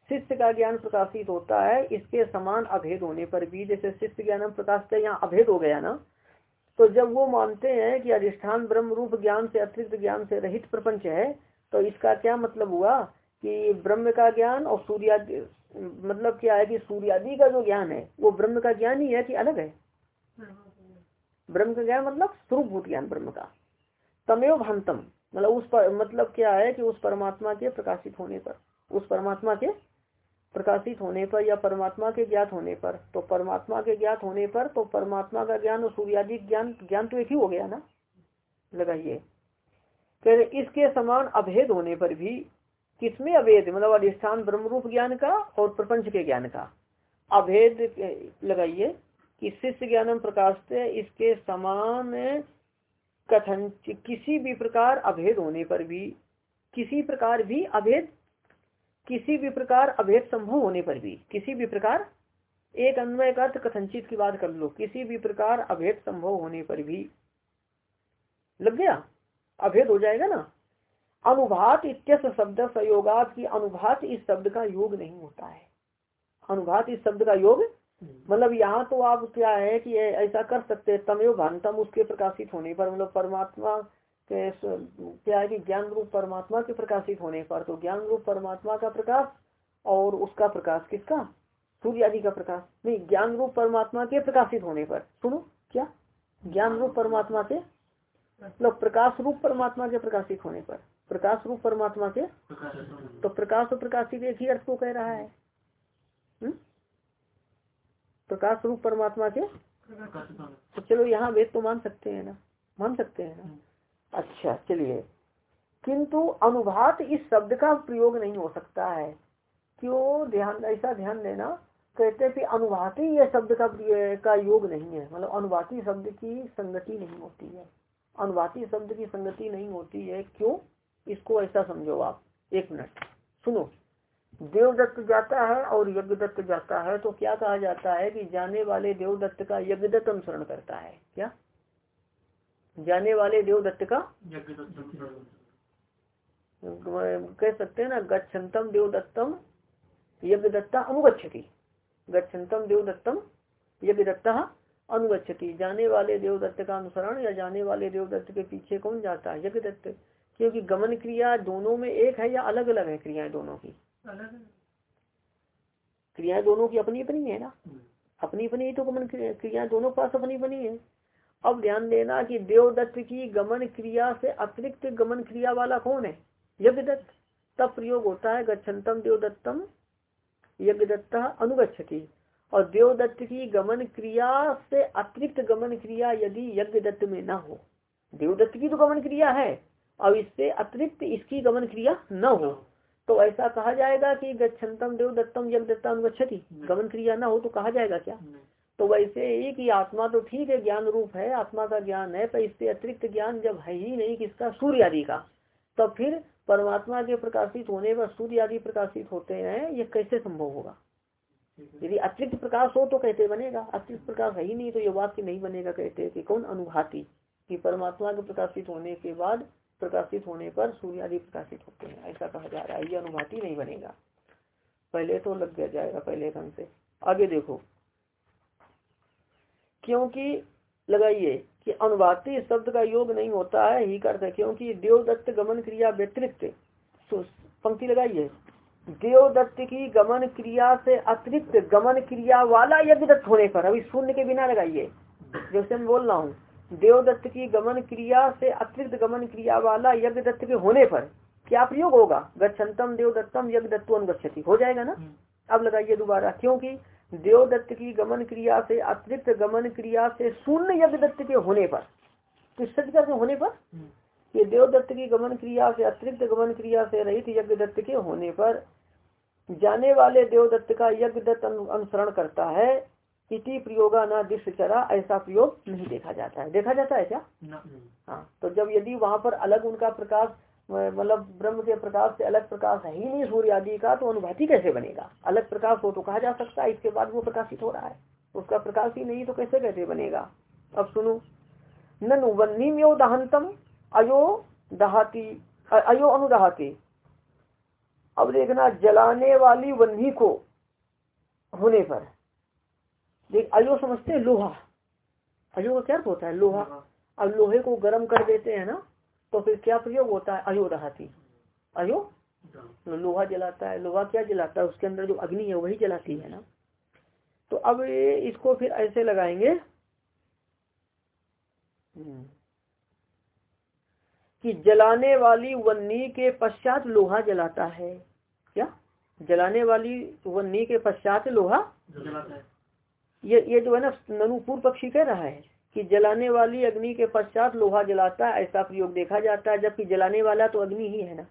शिष्य का ज्ञान प्रकाशित होता है, इसके समान अभेद होने पर भी, जैसे शिष्य ज्ञान प्रकाशित यहाँ अभेद हो गया ना तो जब वो मानते हैं कि अधिष्ठान ब्रह्म रूप ज्ञान से, अतिरिक्त ज्ञान से रहित प्रपंच है तो इसका क्या मतलब हुआ कि ब्रह्म का ज्ञान और सूर्यादि मतलब क्या है कि सूर्यादि का जो ज्ञान है, वो ब्रह्म का ज्ञान ही है कि अलग है? ब्रह्म का ज्ञान मतलब स्वरूप ज्ञान ब्रह्म का। तमेव भंतम। मतलब उस पर मतलब क्या है कि उस परमात्मा के प्रकाशित होने पर, उस परमात्मा के प्रकाशित होने पर या परमात्मा के ज्ञात होने पर। तो परमात्मा के ज्ञात होने पर तो परमात्मा का ज्ञान और सूर्यादि ज्ञान ज्ञान तो एक ही हो गया ना? लगाइए। फिर इसके समान अभेद होने पर भी किसमें अभेद? मतलब अधिष्ठान ब्रह्म रूप ज्ञान का और प्रपंच के ज्ञान का। अभेद लगाइए कि शिष्य ज्ञानम प्रकाश इसके समान कथन किसी भी प्रकार अभेद होने पर भी, किसी प्रकार भी अभेद, किसी भी प्रकार अभेद संभव होने पर भी, किसी भी प्रकार एक अन्वय अर्थ कथनचित की बात कर लो, किसी भी प्रकार अभेद संभव होने पर भी लग गया? अभेद हो जाएगा ना? अनुभात इत्यस शब्द संयोगात की अनुभात इस शब्द का योग नहीं होता है। अनुभात इस शब्द का योग मतलब यहाँ तो आप क्या है कि ऐसा कर सकते हैं तमयो भानतम उसके प्रकाशित होने पर मतलब परमात्मा के क्या है कि ज्ञान रूप परमात्मा के प्रकाशित होने पर तो ज्ञान रूप परमात्मा का प्रकाश और उसका प्रकाश किसका? सूर्य आदि का प्रकाश। नहीं ज्ञान रूप परमात्मा के प्रकाशित होने पर। सुनो क्या? ज्ञान रूप परमात्मा के? मतलब प्रकाश रूप परमात्मा के प्रकाशित होने पर। प्रकाश रूप परमात्मा के? तो प्रकाश और प्रकाशित एक ही अर्थ को कह रहा है। हुँ? प्रकाश रूप परमात्मा के? तो चलो यहाँ वेद तो मान सकते हैं ना। मान सकते हैं ना। अच्छा चलिए। किंतु अनुभात इस शब्द का प्रयोग नहीं हो सकता है। क्यों? ध्यान, ऐसा ध्यान देना। कहते हैं कि अनुभाती यह शब्द का का योग नहीं है। मतलब अनुभाती शब्द की संगति नहीं होती है। अनुभाती शब्द की संगति नहीं होती है। क्यों? इसको ऐसा समझो आप। एक मिनट। सुनो। देवदत्त जाता है और यज्ञदत्त जाता है तो क्या कहा जाता है कि जाने वाले देवदत्त का यज्ञदत्त अनुसरण करता है? क्या? जाने वाले देवदत्त का? कह सकते हैं ना गच्छन्तम देवदत्तम यज्ञदत्ता अनुगछति गच्छन्तम देवदत्तम यज्ञदत्ता अनुगछति जाने वाले देवदत्त का अनुसरण या जाने वाले देवदत्त के पीछे कौन जाता है? यज्ञदत्त। क्योंकि गमन क्रिया दोनों में एक है या अलग अलग है क्रियाएँ दोनों की? क्रियाएँ दोनों की अपनी अपनी है ना। अपनी अपनी तो गमन क्रिया दोनों के पास अपनी अपनी है। अब ध्यान देना कि देवदत्त की गमन क्रिया से अतिरिक्त गमन क्रिया वाला कौन है? यज्ञदत्त। तब प्रयोग होता है गच्छन्तम देवदत्तम यज्ञदत्ता अनुगछति और देवदत्त की गमन क्रिया से अतिरिक्त गमन क्रिया यदि यज्ञ दत्त में न हो। देवदत्त की तो गमन क्रिया है, अब इससे अतिरिक्त इसकी गमन क्रिया न हो। तो ऐसा कहा जाएगा कि गच्छन्तम देव दत्तम जग दत्तम गच्छति। गमन क्रिया ना हो तो कहा जाएगा क्या? तो वैसे ही कि आत्मा तो ठीक है ज्ञान रूप है आत्मा का ज्ञान है पर इससे अतिरिक्त ज्ञान जब है ही नहीं किसका? सूर्य आदि का। तो फिर परमात्मा के प्रकाशित होने पर सूर्य आदि प्रकाशित होते हैं ये कैसे संभव होगा? यदि अतिरिक्त प्रकाश हो तो कहते बनेगा? अतिरिक्त प्रकाश है ही नहीं तो ये वाक्य नहीं बनेगा कहते कि कौन? अनुभाति। कि परमात्मा के प्रकाशित होने के बाद प्रकाशित होने पर सूर्य आदि प्रकाशित होते हैं, ऐसा कहा जा रहा है, ये अनुभाति नहीं बनेगा। पहले तो लग गया जाएगा, पहले ढंग से। आगे देखो। क्योंकि, लगाइए कि अनुभाति शब्द का योग नहीं होता है, ही करते क्योंकि देवदत्त गमन क्रिया व्यतिरिक्त पंक्ति लगाइए। देवदत्त की गमन क्रिया से अतिरिक्त गमन क्रिया वाला यज्ञ दत्त होने पर, अभी शून्य के बिना लगाइए, जैसे मैं बोल रहा हूँ। देवदत्त की गमन क्रिया से अतिरिक्त गमन क्रिया वाला यज्ञ दत्त के होने पर क्या प्रयोग होगा? गच्छन्तम देवदत्तम यज्ञ दत्तो अनुगछति हो जाएगा ना? अब लगाइए दोबारा क्योंकि देवदत्त की गमन क्रिया से अतिरिक्त गमन क्रिया से शून्य यज्ञ दत्त के होने पर किस के होने पर? ये देवदत्त की गमन क्रिया से अतिरिक्त गमन क्रिया से रहित यज्ञ दत्त के होने पर जाने वाले देवदत्त का यज्ञ दत्त अनुसरण करता है। इति प्रयोगा न दृश्य चरा ऐसा प्रयोग नहीं देखा जाता है। देखा जाता है क्या? हाँ तो जब यदि वहाँ पर अलग उनका प्रकाश मतलब ब्रह्म के प्रकाश से अलग प्रकाश है ही नहीं सूर्य आदि का तो अनुभूति कैसे बनेगा? अलग प्रकाश हो तो कहा जा सकता है इसके बाद वो प्रकाशित हो रहा है। उसका प्रकाश ही नहीं तो कैसे कैसे बनेगा? अब सुनो। ननु वन्नी में दहंतम अयो दहाती अयो अनुदहाती। अब देखना जलाने वाली वन्नी को होने पर देख अयो समझते हैं लोहा। अयो का क्या होता है? लोहा। अब लोहे को गर्म कर देते हैं ना तो फिर क्या प्रयोग होता है? अयो दहाती। अयो तो लोहा जलाता है। लोहा क्या जलाता है? उसके अंदर जो अग्नि है वही जलाती है ना। तो अब इसको फिर ऐसे लगाएँगे हम्म। कि जलाने वाली वन्नी के पश्चात लोहा जलाता है। क्या? जलाने वाली वन्नी के पश्चात लोहा जलाता है। ये ये जो है ना, ननुपुर पक्षी कह रहा है कि जलाने वाली अग्नि के पश्चात लोहा जलाता है, ऐसा प्रयोग देखा जाता है, जबकि जलाने वाला तो अग्नि ही है ना।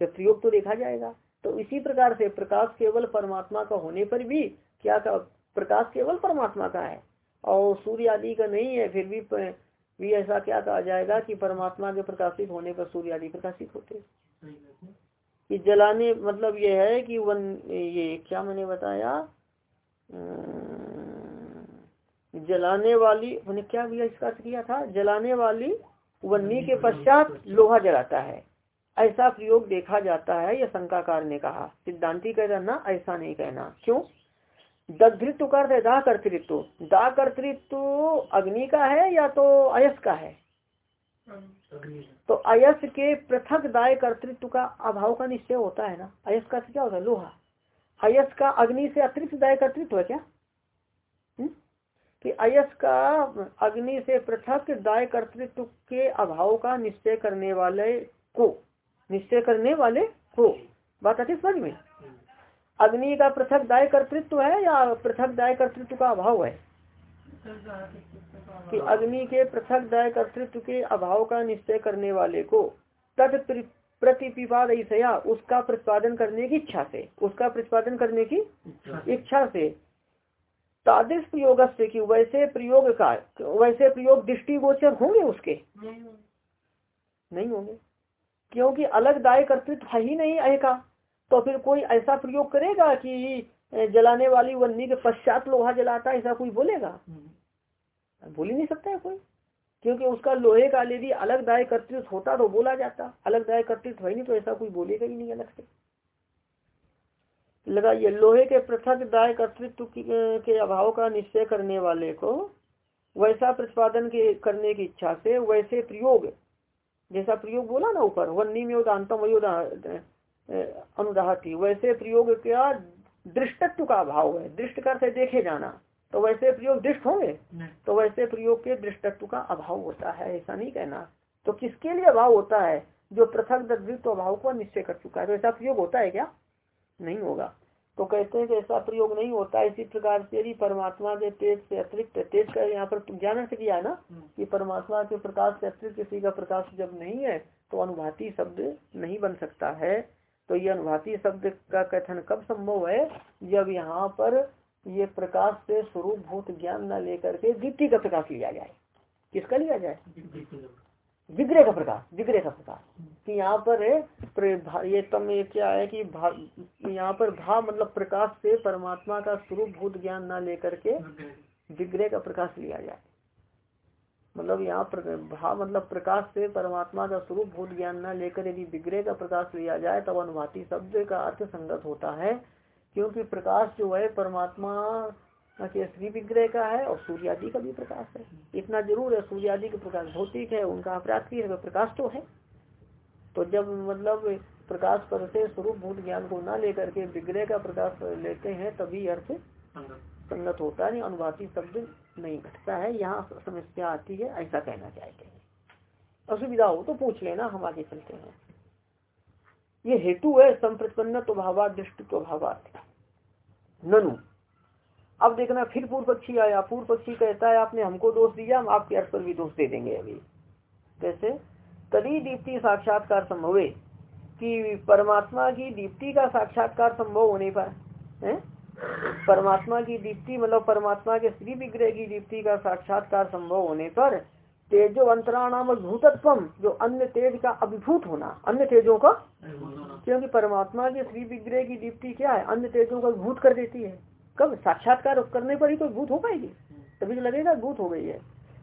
तो प्रयोग तो देखा जाएगा। तो इसी प्रकार से प्रकाश केवल परमात्मा का होने पर भी क्या का, प्रकाश केवल परमात्मा का है। और सूर्य आदि का नहीं है, फिर भी भी ऐसा क्या कहा जाएगा कि परमात्मा के प्रकाशित होने पर सूर्य आदि प्रकाशित होते कि जलाने मतलब ये है कि वन, ये क्या मैंने बताया? जलाने वाली मैंने क्या भी इसका किया था? जलाने वाली वन्नी के पश्चात लोहा जलाता है। ऐसा प्रयोग देखा जाता है, यह शंकाकार ने कहा। सिद्धांति कह रहा ऐसा नहीं कहना। क्यों? दधृत्व कर दाह कर्तृत्व दाह कर्तृत्व अग्नि का है या तो अयस का है? तो अयस के पृथक दाय कर्तृत्व का अभाव का निश्चय होता है ना। अयस का क्या होता है? लोहा। अयस का अग्नि से अतिरिक्त दाय कर्तृत्व है क्या? कि अयस का अग्नि से पृथक दाय कर्तृत्व के अभाव का निश्चय करने वाले को निश्चय करने वाले को। बात आती समझ में? अग्नि का पृथक दाय कर्तृत्व है या पृथक दाय कर्तृत्व का अभाव है? कि अग्नि के पृथक दाय कर्तृत्व के अभाव का निश्चय करने वाले को तद प्रतिपिपाद ऐसा उसका प्रतिपादन करने की इच्छा से उसका प्रतिपादन करने की इच्छा से। तादृश प्रयोग से कि वैसे प्रयोग का वैसे प्रयोग दृष्टिगोचर होंगे उसके? नहीं होंगे। क्योंकि अलग दाय कर्तृत्व है ही नहीं आएगा तो फिर कोई ऐसा प्रयोग करेगा कि जलाने वाली वन्नी के पश्चात लोहा जलाता ऐसा कोई बोलेगा? बोल ही नहीं सकता है कोई। क्योंकि उसका लोहे का यदि अलग दाय कर्तृत्व होता तो बोला जाता। अलग दाय कर्तृत्व है नहीं तो ऐसा कोई बोलेगा ही नहीं अलग से। लगाइए। लोहे के पृथक दाय कर्तृत्व के अभाव का निश्चय करने वाले को वैसा प्रतिपादन के करने की इच्छा से वैसे प्रयोग जैसा प्रयोग बोला ना ऊपर वन्नी में उदांतम अनुदाहती। वैसे प्रयोग क्या? दृष्टत्व का अभाव है। दृष्ट करते देखे जाना। तो वैसे प्रयोग दृष्ट होंगे? तो वैसे प्रयोग के दृष्टत्व का अभाव होता है ऐसा नहीं कहना। तो किसके लिए अभाव होता है? जो पृथक दृष्टि अभाव को निश्चय कर चुका है। तो ऐसा प्रयोग होता है क्या? नहीं होगा। तो कहते हैं कि ऐसा प्रयोग नहीं होता। इसी प्रकार से यदि परमात्मा के तेज से अतिरिक्त तेज का यहाँ पर ज्ञान से किया है ना हम्म। कि परमात्मा के प्रकाश से अतिरिक्त किसी का प्रकाश जब नहीं है तो अनुभाति शब्द नहीं बन सकता है। तो ये अनुभाती शब्द का कथन कब संभव है? जब यहाँ पर ये प्रकाश से स्वरूप भूत ज्ञान न लेकर के दीप्ति का प्रकाश लिया जाए। किसका लिया जाए? विग्रह का प्रकाश विग्रह का प्रकाश कि यहाँ पर ये तम, ये क्या है कि यहाँ पर भा मतलब प्रकाश से परमात्मा का स्वरूप भूत ज्ञान न लेकर के विग्रह का प्रकाश लिया जाए। मतलब यहाँ पर भा मतलब प्रकाश से परमात्मा का स्वरूप भूत ज्ञान न लेकर यदि विग्रह का प्रकाश लिया जाए, तब अनुभाती शब्द का अर्थ संगत होता है। क्योंकि प्रकाश जो है, परमात्मा के श्री विग्रह का है और सूर्यादि का भी प्रकाश है। इतना ज़रूर है, सूर्यादि का प्रकाश भौतिक है, उनका अपराध भी है प्रकाश तो है। तो जब मतलब प्रकाश पर से स्वरूप भूत ज्ञान को न लेकर के विग्रह का प्रकाश लेते हैं, तभी अर्थ संगत होता है, अनुवादी शब्द नहीं घटता है। यहाँ समस्या आती है, ऐसा कहना चाहते हैं असुविधा हो तो पूछ लेना, हम आगे चलते हैं। ये हेतु है संप्रतिपन्न तो भावा दृष्टि तो भावा ननु। अब देखना, फिर पूर्व पक्षी आया। पूर्व पक्षी कहता है, आपने हमको दोष दिया, हम आपके अर्थ पर भी दोष दे देंगे अभी। कैसे? तभी दीप्ति साक्षात्कार संभव है कि परमात्मा की दीप्ति का साक्षात्कार संभव होने पर, है? परमात्मा की दीप्ति मतलब परमात्मा के श्री विग्रह की दीप्ति का साक्षात्कार संभव होने पर तेजो अंतराणाम भूतत्व जो अन्य तेज का अभिभूत होना, अन्य तेजों का? क्योंकि परमात्मा के श्री विग्रह की दीप्ति क्या है? अन्य तेजों का भूत कर देती है। कब? साक्षात्कार करने पर ही कोई भूत हो पाएगी? तभी तो लगेगा भूत हो गई है।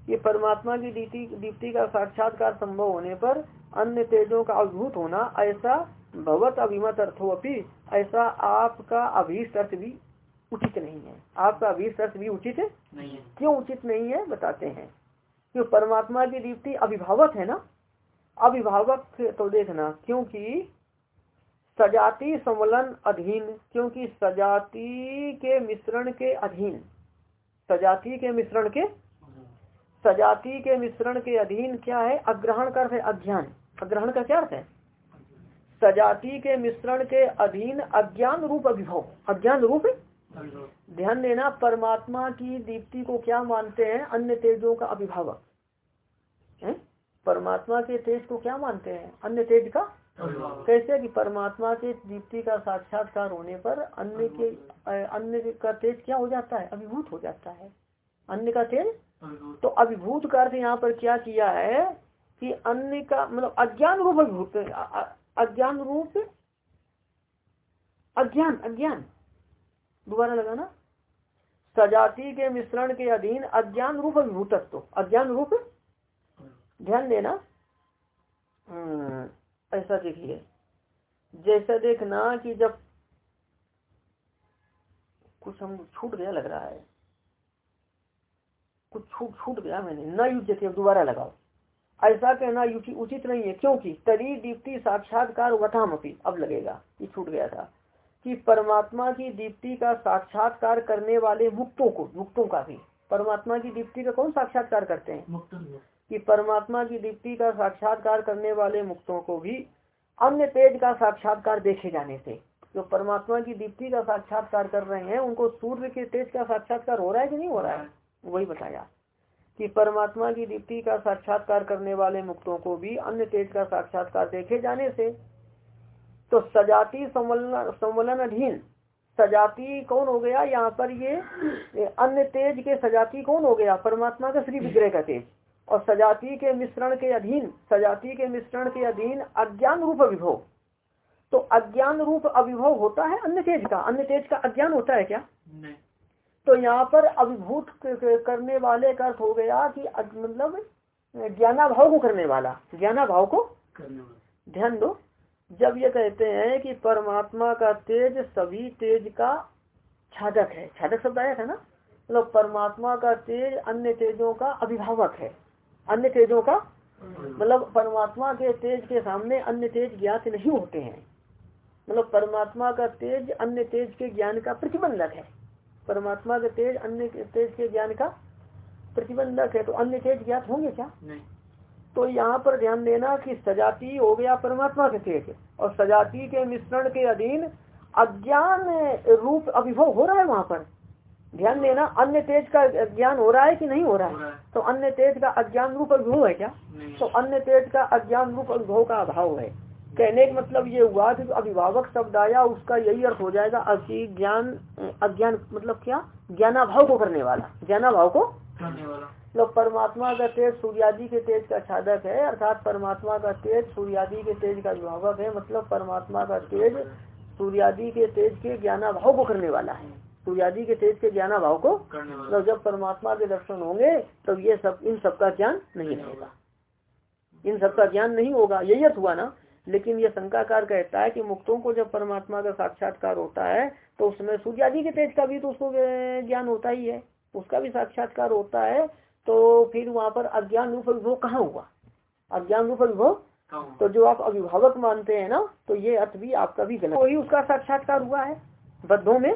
ये परमात्मा की दीप्ति दीप्ति का साक्षात्कार संभव होने पर अन्य तेजों का अभिभूत होना ऐसा भगवत अभिमत अर्थो अपनी ऐसा आपका अभीष्ट अर्थ भी उचित नहीं है। आपका अभीष्ट अर्थ भी उचित नहीं है। क्यों उचित नहीं है? बताते हैं। क्यों परमात्मा की दीप्ति अभिभावक है ना अभिभावक तो देखना क्योंकि सजाति समलन अधीन, क्योंकि सजाति के मिश्रण के अधीन, सजाति के मिश्रण के, सजाति के मिश्रण के अधीन क्या है? अग्रहण कर है अज्ञान। अग्रहण का क्या अर्थ है? सजाति के मिश्रण के अधीन अज्ञान रूप अभिभव। अज्ञान रूप? ध्यान देना, परमात्मा की दीप्ति को क्या मानते हैं? अन्य तेजों का अभिभावक। परमात्मा के तेज को क्या मानते हैं? अन्य तेज का कैसे कि परमात्मा के दीप्ति का साक्षात्कार होने पर अन्य के अन्य का तेज क्या हो जाता है? अभिभूत हो जाता है। अन्य का तेज? तो अभिभूत का अर्थ यहाँ पर क्या किया है कि अन्य का मतलब अज्ञान रूप अभिभूत अज्ञान रूप अज्ञान अज्ञान। दोबारा लगाना। सजाति के मिश्रण के अधीन अज्ञान रूप विभूतत्व अज्ञान रूप? ध्यान देना। ऐसा देखिए। जैसा देखना कि जब कुछ हम छूट गया लग रहा है, कुछ छूट छूट गया मैंने, न युद्ध थे दोबारा लगाओ। ऐसा कहना उचित नहीं है, क्योंकि तरी दीप्ति साक्षात्कार वथाम अब लगेगा ये छूट गया था, कि परमात्मा की दीप्ति का साक्षात्कार करने वाले मुक्तों को, मुक्तों का भी, परमात्मा की दीप्ति का कौन साक्षात्कार करते हैं? कि परमात्मा की दीप्ति का साक्षात्कार करने वाले मुक्तों को भी अन्य तेज का साक्षात्कार देखे जाने से। जो परमात्मा की दीप्ति का साक्षात्कार कर रहे हैं, उनको सूर्य के तेज का साक्षात्कार हो रहा है कि नहीं हो रहा है? वही बताया कि परमात्मा की दीप्ति का साक्षात्कार करने वाले मुक्तों को भी अन्य तेज का साक्षात्कार देखे जाने से। तो सजाती संवलन अधीन सजाती कौन हो गया? यहाँ पर ये अन्य तेज के सजाती कौन हो गया? परमात्मा का श्री विग्रह का तेज। और सजाती के मिश्रण के अधीन सजाती के मिश्रण के अधीन अज्ञान रूप अभिभव। तो अज्ञान रूप अभिभव होता है अन्य तेज का। अन्य तेज का अज्ञान होता है क्या? नहीं। तो यहाँ पर अभिभूत करने वाले का अर्थ हो गया कि मतलब ज्ञाना भाव को करने वाला। ज्ञाना भाव को ध्यान दो। जब ये कहते हैं कि परमात्मा का तेज सभी तेज का छादक है। छादक शब्द आया था ना? मतलब परमात्मा का तेज अन्य तेजों का अभिभावक है। अन्य तेजों का? मतलब परमात्मा के तेज के सामने अन्य तेज ज्ञात नहीं होते हैं। मतलब परमात्मा का तेज अन्य तेज के ज्ञान का प्रतिबंधक है। परमात्मा का तेज अन्य तेज के ज्ञान का प्रतिबंधक है तो अन्य तेज ज्ञात होंगे क्या? नहीं। तो यहाँ पर ध्यान देना कि सजाती हो गया परमात्मा के तेज और सजाती के मिश्रण के अधीन अज्ञान रूप अभिभव हो रहा है वहाँ पर। ध्यान देना अन्य तेज का ज्ञान हो रहा है कि नहीं हो रहा है? तो अन्य तेज का अज्ञान रूप अभिभव है क्या? तो अन्य तेज का अज्ञान रूप अभिभव का अभाव है। कहने का मतलब ये हुआ कि अभिभावक शब्द आया उसका यही अर्थ हो जाएगा अति ज्ञान अज्ञान मतलब क्या? ज्ञानाभाव को करने वाला। ज्ञानाभाव को करने वाला। मतलब परमात्मा का तेज सूर्यादि के तेज का छादक है अर्थात परमात्मा का तेज सूर्यादि के तेज का अभिभावक है मतलब परमात्मा का तेज सूर्यादि के तेज के ज्ञानाभाव को करने वाला है। सूर्यादि के तेज के ज्ञानाभाव को करने वाला। मतलब जब परमात्मा के दर्शन होंगे तब तो ये सब इन सबका ज्ञान नहीं होगा। इन सबका ज्ञान नहीं होगा यही अर्थ हुआ ना। लेकिन ये शंकाकार कहता है कि मुक्तों को जब परमात्मा का साक्षात्कार होता है तो उसमें सूर्यादि के तेज का भी तो उसको ज्ञान होता ही है। उसका भी साक्षात्कार होता है तो फिर वहाँ पर अज्ञान रूप विभोग कहाँ हुआ? अज्ञान रूप विभोग तो जो आप अभिभावक मानते हैं ना तो ये अर्थ भी आपका भी गलत वही उसका साक्षात्कार हुआ है बद्धों में।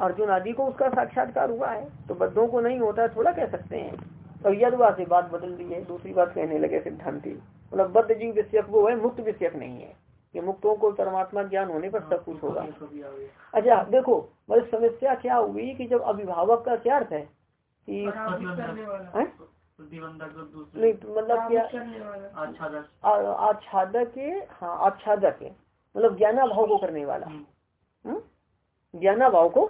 अर्जुन आदि को उसका साक्षात्कार हुआ है तो बद्धों को नहीं होता है थोड़ा कह सकते हैं। तो यदवा से बात बदल दी है दूसरी बात कहने लगे सिद्धांति। मतलब बद्ध जीव विषयक वो है मुक्त विषयक नहीं है। ये मुक्तों को परमात्मा ज्ञान होने पर सब कुछ होगा। अच्छा देखो मतलब समस्या क्या हुई कि जब अभिभावक का क्या अर्थ है? कि नहीं मतलब क्या आच्छादक। हाँ आच्छादक मतलब ज्ञाना भाव को करने वाला। ज्ञाना भाव को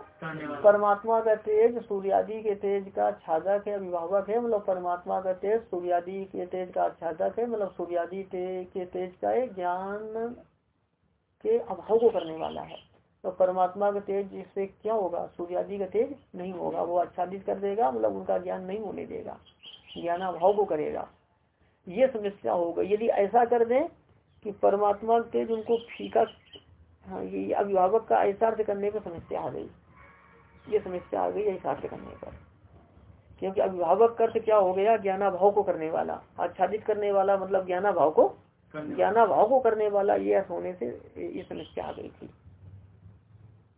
परमात्मा का तेज सूर्यादि के तेज का छादक है अभिभावक है मतलब परमात्मा का तेज सूर्यादि के तेज का आच्छादक है मतलब सूर्यादि के तेज का एक ज्ञान के अभाव को करने वाला है। तो परमात्मा का तेज जिससे क्या होगा? सूर्यादि का तेज नहीं होगा वो आच्छादित कर देगा मतलब उनका ज्ञान नहीं होने देगा ज्ञानाभाव को करेगा। ये समस्या होगा यदि ऐसा कर दें कि परमात्मा का तेज उनको फीका हाँ ये अभिभावक का ऐसा अर्थ करने पर समस्या आ गई। ये समस्या आ गई ऐसा अर्थ करने पर। क्योंकि अभिभावक का अर्थ क्या हो गया? ज्ञाना भाव को करने वाला। आच्छादित करने वाला मतलब ज्ञाना भाव को ज्ञाना भाव को करने वाला ये अर्थ होने से ये समस्या आ गई थी।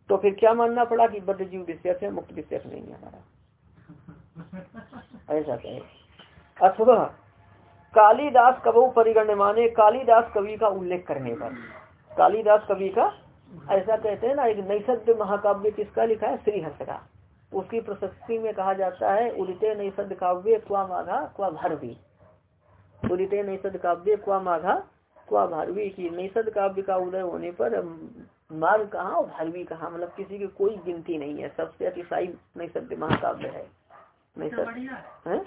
तो फिर क्या मानना पड़ा कि बद्ध जीव विषय है मुक्त विषय नहीं है हमारा? ऐसा कहे। अथवा कालीदास कबू परिगण्य माने कालीदास कवि का उल्लेख करने पर। कालीदास कवि का ऐसा कहते हैं ना एक नैसद महाकाव्य किसका लिखा है? श्रीहर्ष का। उसकी प्रशस्ति में कहा जाता है उदिते नैसद काव्य क्वा माघा क्वा भारवी। उदिते नैसद काव्य क्वा माघा क्वा भारवी की नैसद काव्य का उदय होने पर मार्ग कहाँ और भारवी कहाँ? मतलब किसी की कोई गिनती नहीं है। सबसे अतिशाई नैसद महाकाव्य है। नैसद है?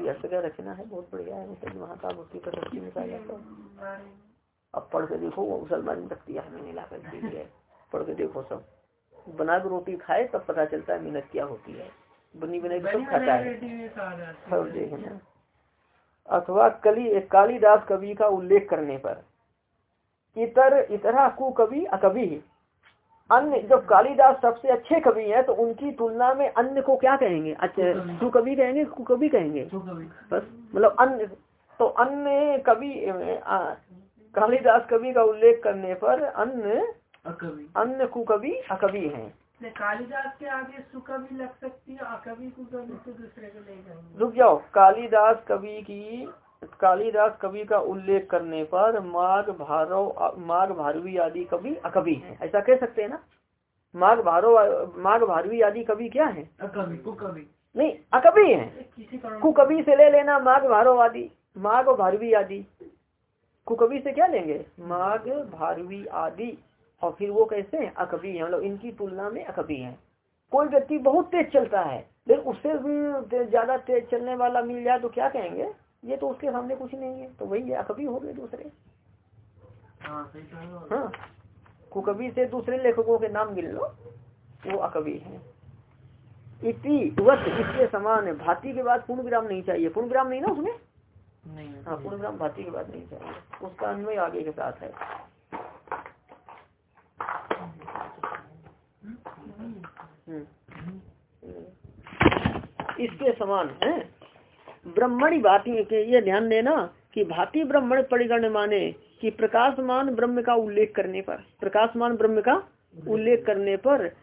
वैसे का रचना है। बहुत बढ़िया है नैसद महाकाव्य उसकी प्रशस्ति में कहा जाता है। अब पढ़ के देखो वो मुसलमान तक दिया मैंने ला कर दी है। पढ़ के देखो सब। बना के रोटी खाए तब पता चलता है मेहनत क्या होती है। बनी बनाई सब खाता है। सब देखना अथवा कली कालीदास कवि का उल्लेख करने पर इतर इतरा कु कवि अकवि अन्य जब कालिदास सबसे अच्छे कवि हैं तो उनकी तुलना में अन्य को क्या कहेंगे? अच्छे सुकवि कहेंगे कु कुकवि कहेंगे? बस मतलब अन्य तो अन्य कवि कालिदास कवि का उल्लेख करने पर अन्य अन्य कुकवि अकवि है। कालिदास के आगे सुकवि लग सकती है अकवि कुकवि तो दूसरे को नहीं रुक जाओ कालिदास कवि की कालिदास कवि का उल्लेख करने पर माघ भारव माघ भारवी आदि कवि अकवि है। ऐसा कह सकते हैं ना? माघ भारव माघ भारवी आदि कवि क्या है? कुकवि। नहीं अकवि है। कुकवि से ले लेना माघ भारव आदि माघ भारवी आदि। कुकवि से क्या लेंगे? माघ भारवी आदि। और फिर वो कैसे हैं? अकवि है। मतलब इनकी तुलना में अकवि है। कोई व्यक्ति बहुत तेज चलता है लेकिन उससे ज़्यादा तेज चलने वाला मिल जाए तो क्या कहेंगे? ये तो उसके सामने कुछ नहीं है। तो वही अकबी हो गए दूसरे। हाँ, हाँ कुकबी से दूसरे लेखकों के नाम गिन लो। वो अकबी है। इति वत इसके समान है। भाती के बाद पूर्ण विराम नहीं चाहिए। पूर्ण विराम नहीं ना उसमें? हाँ पूर्ण विराम भाती के बाद नहीं चाहिए। उसका अन्वय आगे के साथ है। हम्म। इसके समान है। ब्रह्मणी भाती के ये ध्यान देना कि भाती ब्रह्मण परिगण माने कि प्रकाशमान ब्रह्म का उल्लेख करने पर प्रकाशमान ब्रह्म का उल्लेख करने पर।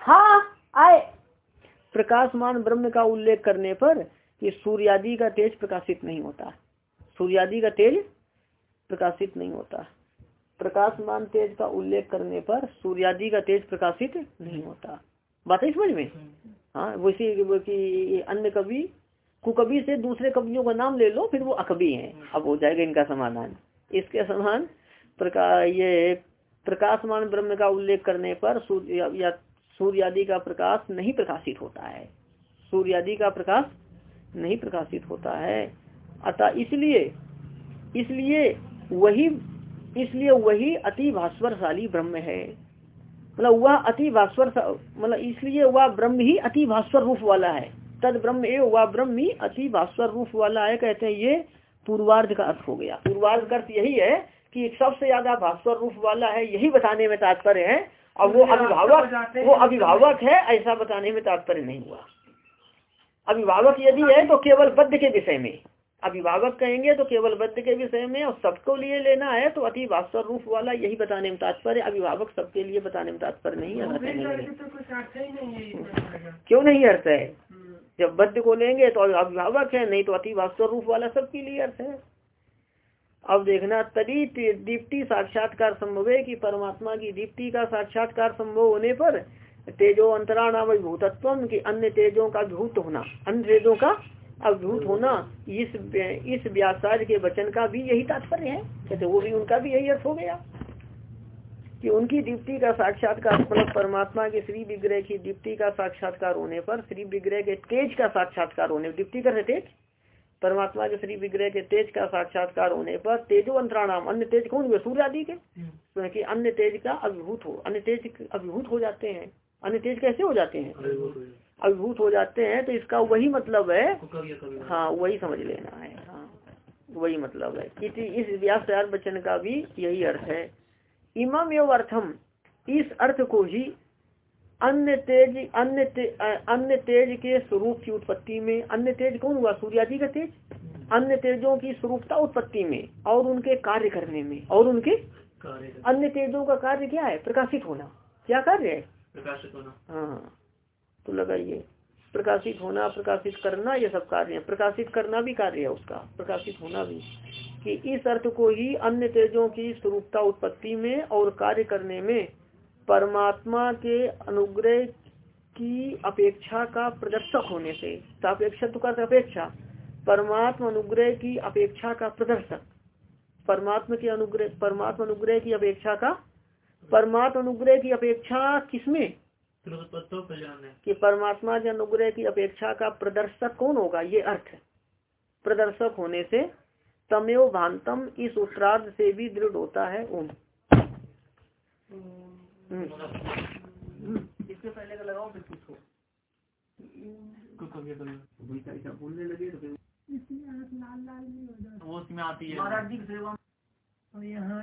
हाँ आए। प्रकाशमान ब्रह्म का उल्लेख करने पर कि सूर्यादि का तेज प्रकाशित नहीं होता। सूर्यादि का तेज प्रकाशित नहीं होता। प्रकाशमान तेज का उल्लेख करने पर सूर्यादि का तेज प्रकाशित नहीं होता। बात है समझ में? हाँ वैसे कि अन्य कवि कुकवि से दूसरे कवियों का नाम ले लो फिर वो अकबी हैं। अब हो जाएगा इनका समाधान। इसके समान प्रकार ये प्रकाशमान ब्रह्म का उल्लेख करने पर सूर्य या सूर्य आदि का प्रकाश नहीं प्रकाशित होता है। सूर्यादि का प्रकाश नहीं प्रकाशित होता है। अतः इसलिए इसलिए वही इसलिए वही अति भास्वरशाली ब्रह्म है। मतलब वह अति भास्वर मतलब इसलिए वह ब्रह्म ही अति भास्वर रूप वाला है। तद ब्रह्म एवं वह ब्रह्म ही अति भास्वर रूप वाला है कहते हैं ये पूर्वार्ध का अर्थ हो गया। पूर्वार्ध का अर्थ यही है कि सबसे ज़्यादा भास्वर रूप वाला है यही बताने में तात्पर्य है। और वो अभिभावक वो अभिभावक है ऐसा बताने में तात्पर्य नहीं हुआ। अभिभावक यदि है तो केवल बद्ध के विषय में। अभिभावक कहेंगे तो केवल बद्ध के विषय में और सबको लिए लेना है तो अति वास्तव रूप वाला यही बताने में तात्पर्य, अभिभावक सबके लिए बताने में तात्पर्य नहीं है क्यों नहीं अर्थ है? जब बद्ध को लेंगे तो अभिभावक है, नहीं तो अति वास्तव रूप वाला सबके लिए अर्थ है। अब देखना तरी दीप्ति साक्षात्कार संभव है कि परमात्मा की दीप्ति का साक्षात्कार संभव होने पर तेजो अंतरा नाम भूतत्व की अन्य तेजों का भूत होना। अन्य तेजों का अभूत होना इस इस व्यासाज के वचन का भी यही तात्पर्य है। कहते वो भी उनका भी यही अर्थ हो गया। कि उनकी दीप्ति का साक्षात्कार मतलब परमात्मा के श्री विग्रह की दीप्ति का साक्षात्कार होने पर श्री विग्रह के तेज का साक्षात्कार होने दीप्ति कर तेज? परमात्मा के श्री विग्रह के तेज का साक्षात्कार होने पर तेजो अंतराणाम अन्य तेज कौन हुए? सूर्य आदि के। हम्म। कि अन्य तेज का अभिभूत हो अन्य तेज अभिभूत हो जाते हैं। अन्य तेज कैसे हो जाते हैं? अभिभूत हो जाते हैं तो इसका वही मतलब है। हाँ वही समझ लेना है हाँ। वही मतलब है कि इस व्यास वचन का भी यही अर्थ है। इमम एवं अर्थम इस अर्थ को ही अन्य तेज अन्य ते, अन्य तेज के स्वरूप की उत्पत्ति में अन्य तेज कौन हुआ? सूर्यादि का तेज? अन्य तेजों की स्वरूपता उत्पत्ति में और उनके कार्य करने में और उनके अन्य तेजों का कार्य क्या है? प्रकाशित होना। क्या कार्य है? प्रकाशित होना। हाँ तो लगाइए। प्रकाशित होना, प्रकाशित करना, ये सब कार्य है। प्रकाशित करना भी कार्य है उसका। प्रकाशित होना भी। कि इस अर्थ को ही अन्य तेजों की स्वरूपता उत्पत्ति में और कार्य करने में परमात्मा के अनुग्रह की अपेक्षा का प्रदर्शक होने से सापेक्षा तो का अपेक्षा परमात्मा अनुग्रह की अपेक्षा का प्रदर्शक। परमात्मा के अनुग्रह, परमात्मा अनुग्रह की अपेक्षा का परमात्मा अनुग्रह की अपेक्षा किसमें? कि परमात्मा के अनुग्रह की अपेक्षा का प्रदर्शक कौन होगा? ये अर्थ प्रदर्शक होने से तमेव भांतम इस उत्तरार्ध से भी दृढ़ होता है ओम। हम्म। इससे पहले का लगाओ फिर पूछो बोलने लगे तो वो उसमें आती है। महाराज जी सेवा और यहाँ